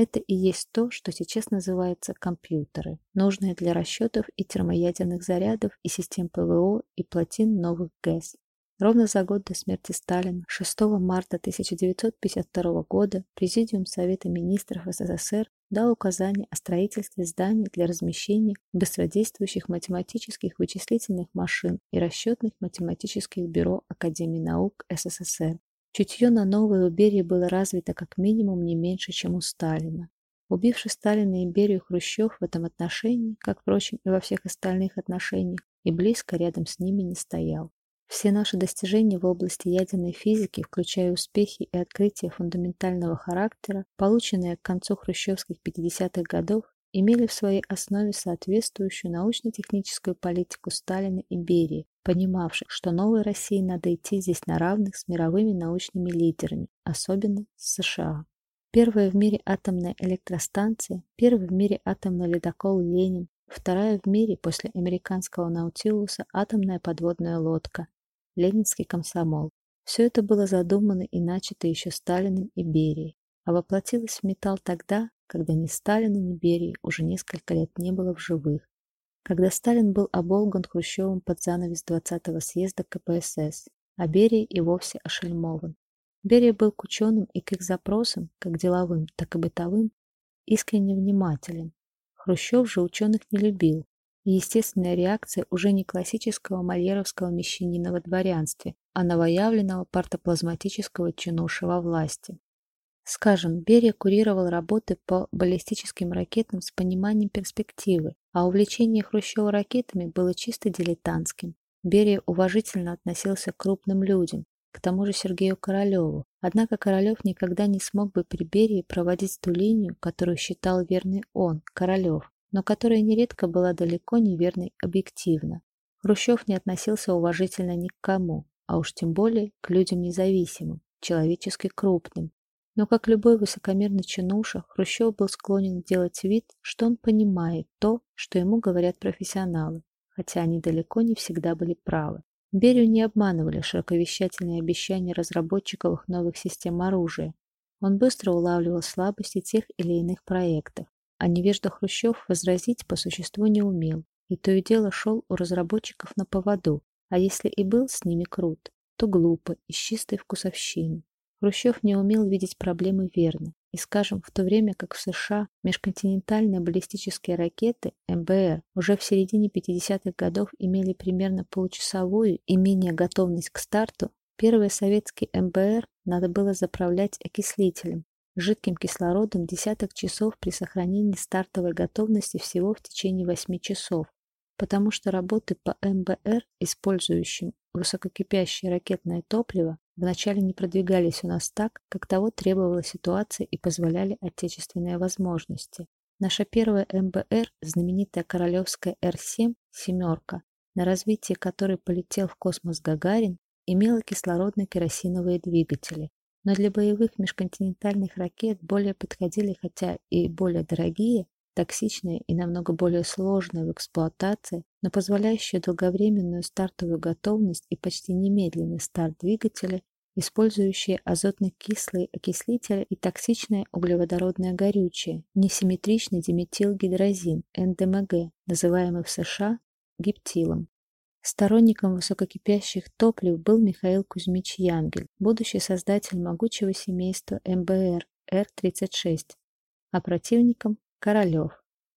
это и есть то, что сейчас называется компьютеры, нужные для расчетов и термоядерных зарядов, и систем ПВО, и плотин новых ГЭС. Ровно за год до смерти Сталина, 6 марта 1952 года, Президиум Совета министров СССР дал указание о строительстве зданий для размещения быстродействующих математических вычислительных машин и расчетных математических бюро Академии наук СССР. Чутье на новое у Берии было развито как минимум не меньше, чем у Сталина. Убивший Сталина и Берию Хрущев в этом отношении, как, впрочем, и во всех остальных отношениях, и близко рядом с ними не стоял. Все наши достижения в области ядерной физики, включая успехи и открытия фундаментального характера, полученные к концу хрущевских 50-х годов, имели в своей основе соответствующую научно-техническую политику Сталина и Берии, понимавших, что новой России надо идти здесь на равных с мировыми научными лидерами, особенно с США. Первая в мире атомная электростанция, первый в мире атомный ледокол «Ленин», вторая в мире после американского «Наутилуса» атомная подводная лодка, Ленинский комсомол. Все это было задумано и начато еще Сталиным и Берией, а воплотилось в металл тогда, когда ни Сталина, ни Берии уже несколько лет не было в живых, когда Сталин был оболган Хрущевым под занавес 20-го съезда КПСС, а Берия и вовсе ошельмован. Берия был к ученым и к их запросам, как деловым, так и бытовым, искренне внимателен. Хрущев же ученых не любил, и естественная реакция уже не классического мольеровского мещанина во дворянстве, а новоявленного партоплазматического чинуша во власти. Скажем, Берия курировал работы по баллистическим ракетам с пониманием перспективы, а увлечение Хрущева ракетами было чисто дилетантским. Берия уважительно относился к крупным людям, к тому же Сергею Королеву. Однако Королев никогда не смог бы при Берии проводить ту линию, которую считал верной он, Королев, но которая нередко была далеко неверной объективно. Хрущев не относился уважительно ни к кому, а уж тем более к людям независимым, человечески крупным. Но, как любой высокомерный чинуша, Хрущев был склонен делать вид, что он понимает то, что ему говорят профессионалы, хотя они далеко не всегда были правы. Берию не обманывали широковещательные обещания разработчиков новых систем оружия. Он быстро улавливал слабости тех или иных проектов, а невежда Хрущев возразить по существу не умел, и то и дело шел у разработчиков на поводу, а если и был с ними крут, то глупо и с чистой вкусовщиной. Хрущев не умел видеть проблемы верно, и, скажем, в то время как в США межконтинентальные баллистические ракеты МБР уже в середине 50-х годов имели примерно получасовую и менее готовность к старту, первые советские МБР надо было заправлять окислителем, жидким кислородом десяток часов при сохранении стартовой готовности всего в течение 8 часов, потому что работы по МБР, использующим высококипящее ракетное топливо, вначале не продвигались у нас так, как того требовала ситуация и позволяли отечественные возможности. Наша первая МБР, знаменитая королевская Р-7 «семерка», на развитие которой полетел в космос Гагарин, имела кислородно-керосиновые двигатели, но для боевых межконтинентальных ракет более подходили, хотя и более дорогие, токсичные и намного более сложные в эксплуатации, но позволяющие долговременную стартовую готовность и почти немедленный старт двигателя, использующие азотно-кислые окислители и токсичное углеводородное горючее, несимметричный диметилгидрозин, НДМГ, называемый в США гептилом. Сторонником высококипящих топлив был Михаил Кузьмич Янгель, будущий создатель могучего семейства МБР Р-36, а противником – Королев.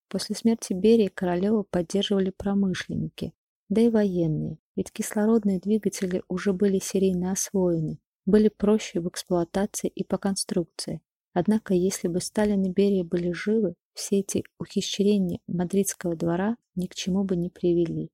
После смерти Берии Королева поддерживали промышленники, да и военные, ведь кислородные двигатели уже были серийно освоены, были проще в эксплуатации и по конструкции. Однако, если бы Сталин и Берия были живы, все эти ухищрения мадридского двора ни к чему бы не привели.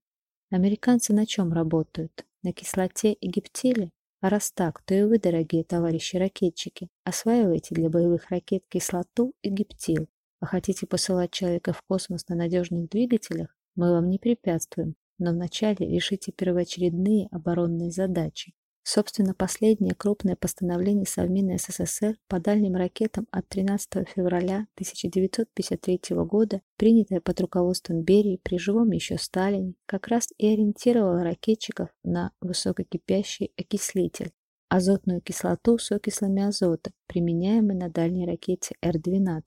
Американцы на чем работают? На кислоте и гептиле? А раз так, то и вы, дорогие товарищи ракетчики, осваивайте для боевых ракет кислоту и гептил. А хотите посылать человека в космос на надежных двигателях? Мы вам не препятствуем, но вначале решите первоочередные оборонные задачи. Собственно, последнее крупное постановление Совмина СССР по дальним ракетам от 13 февраля 1953 года, принятое под руководством Берии при живом еще Сталине, как раз и ориентировало ракетчиков на высококипящий окислитель, азотную кислоту с окислами азота, применяемый на дальней ракете Р-12.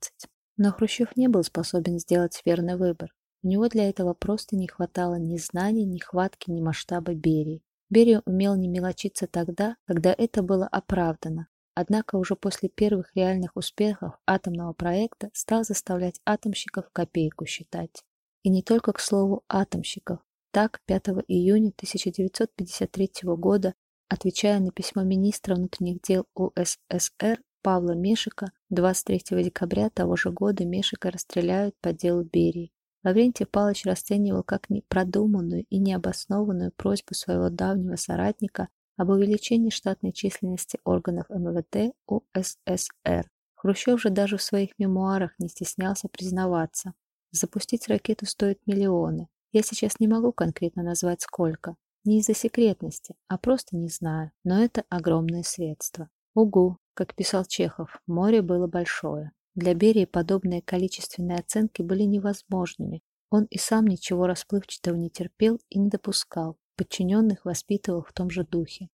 Но Хрущев не был способен сделать верный выбор. У него для этого просто не хватало ни знаний, ни хватки, ни масштаба Берии. Берия умел не мелочиться тогда, когда это было оправдано, однако уже после первых реальных успехов атомного проекта стал заставлять атомщиков копейку считать. И не только, к слову, атомщиков. Так, 5 июня 1953 года, отвечая на письмо министра внутренних дел УССР Павла Мешика, 23 декабря того же года Мешика расстреляют по делу Берии. Лаврентий Павлович расценивал как непродуманную и необоснованную просьбу своего давнего соратника об увеличении штатной численности органов МВТ УССР. Хрущев же даже в своих мемуарах не стеснялся признаваться. Запустить ракету стоит миллионы. Я сейчас не могу конкретно назвать сколько. Не из-за секретности, а просто не знаю. Но это огромные средства. Угу, как писал Чехов, море было большое. Для Берии подобные количественные оценки были невозможными. Он и сам ничего расплывчатого не терпел и не допускал, подчиненных воспитывал в том же духе.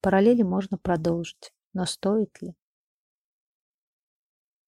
Параллели можно продолжить, но стоит ли?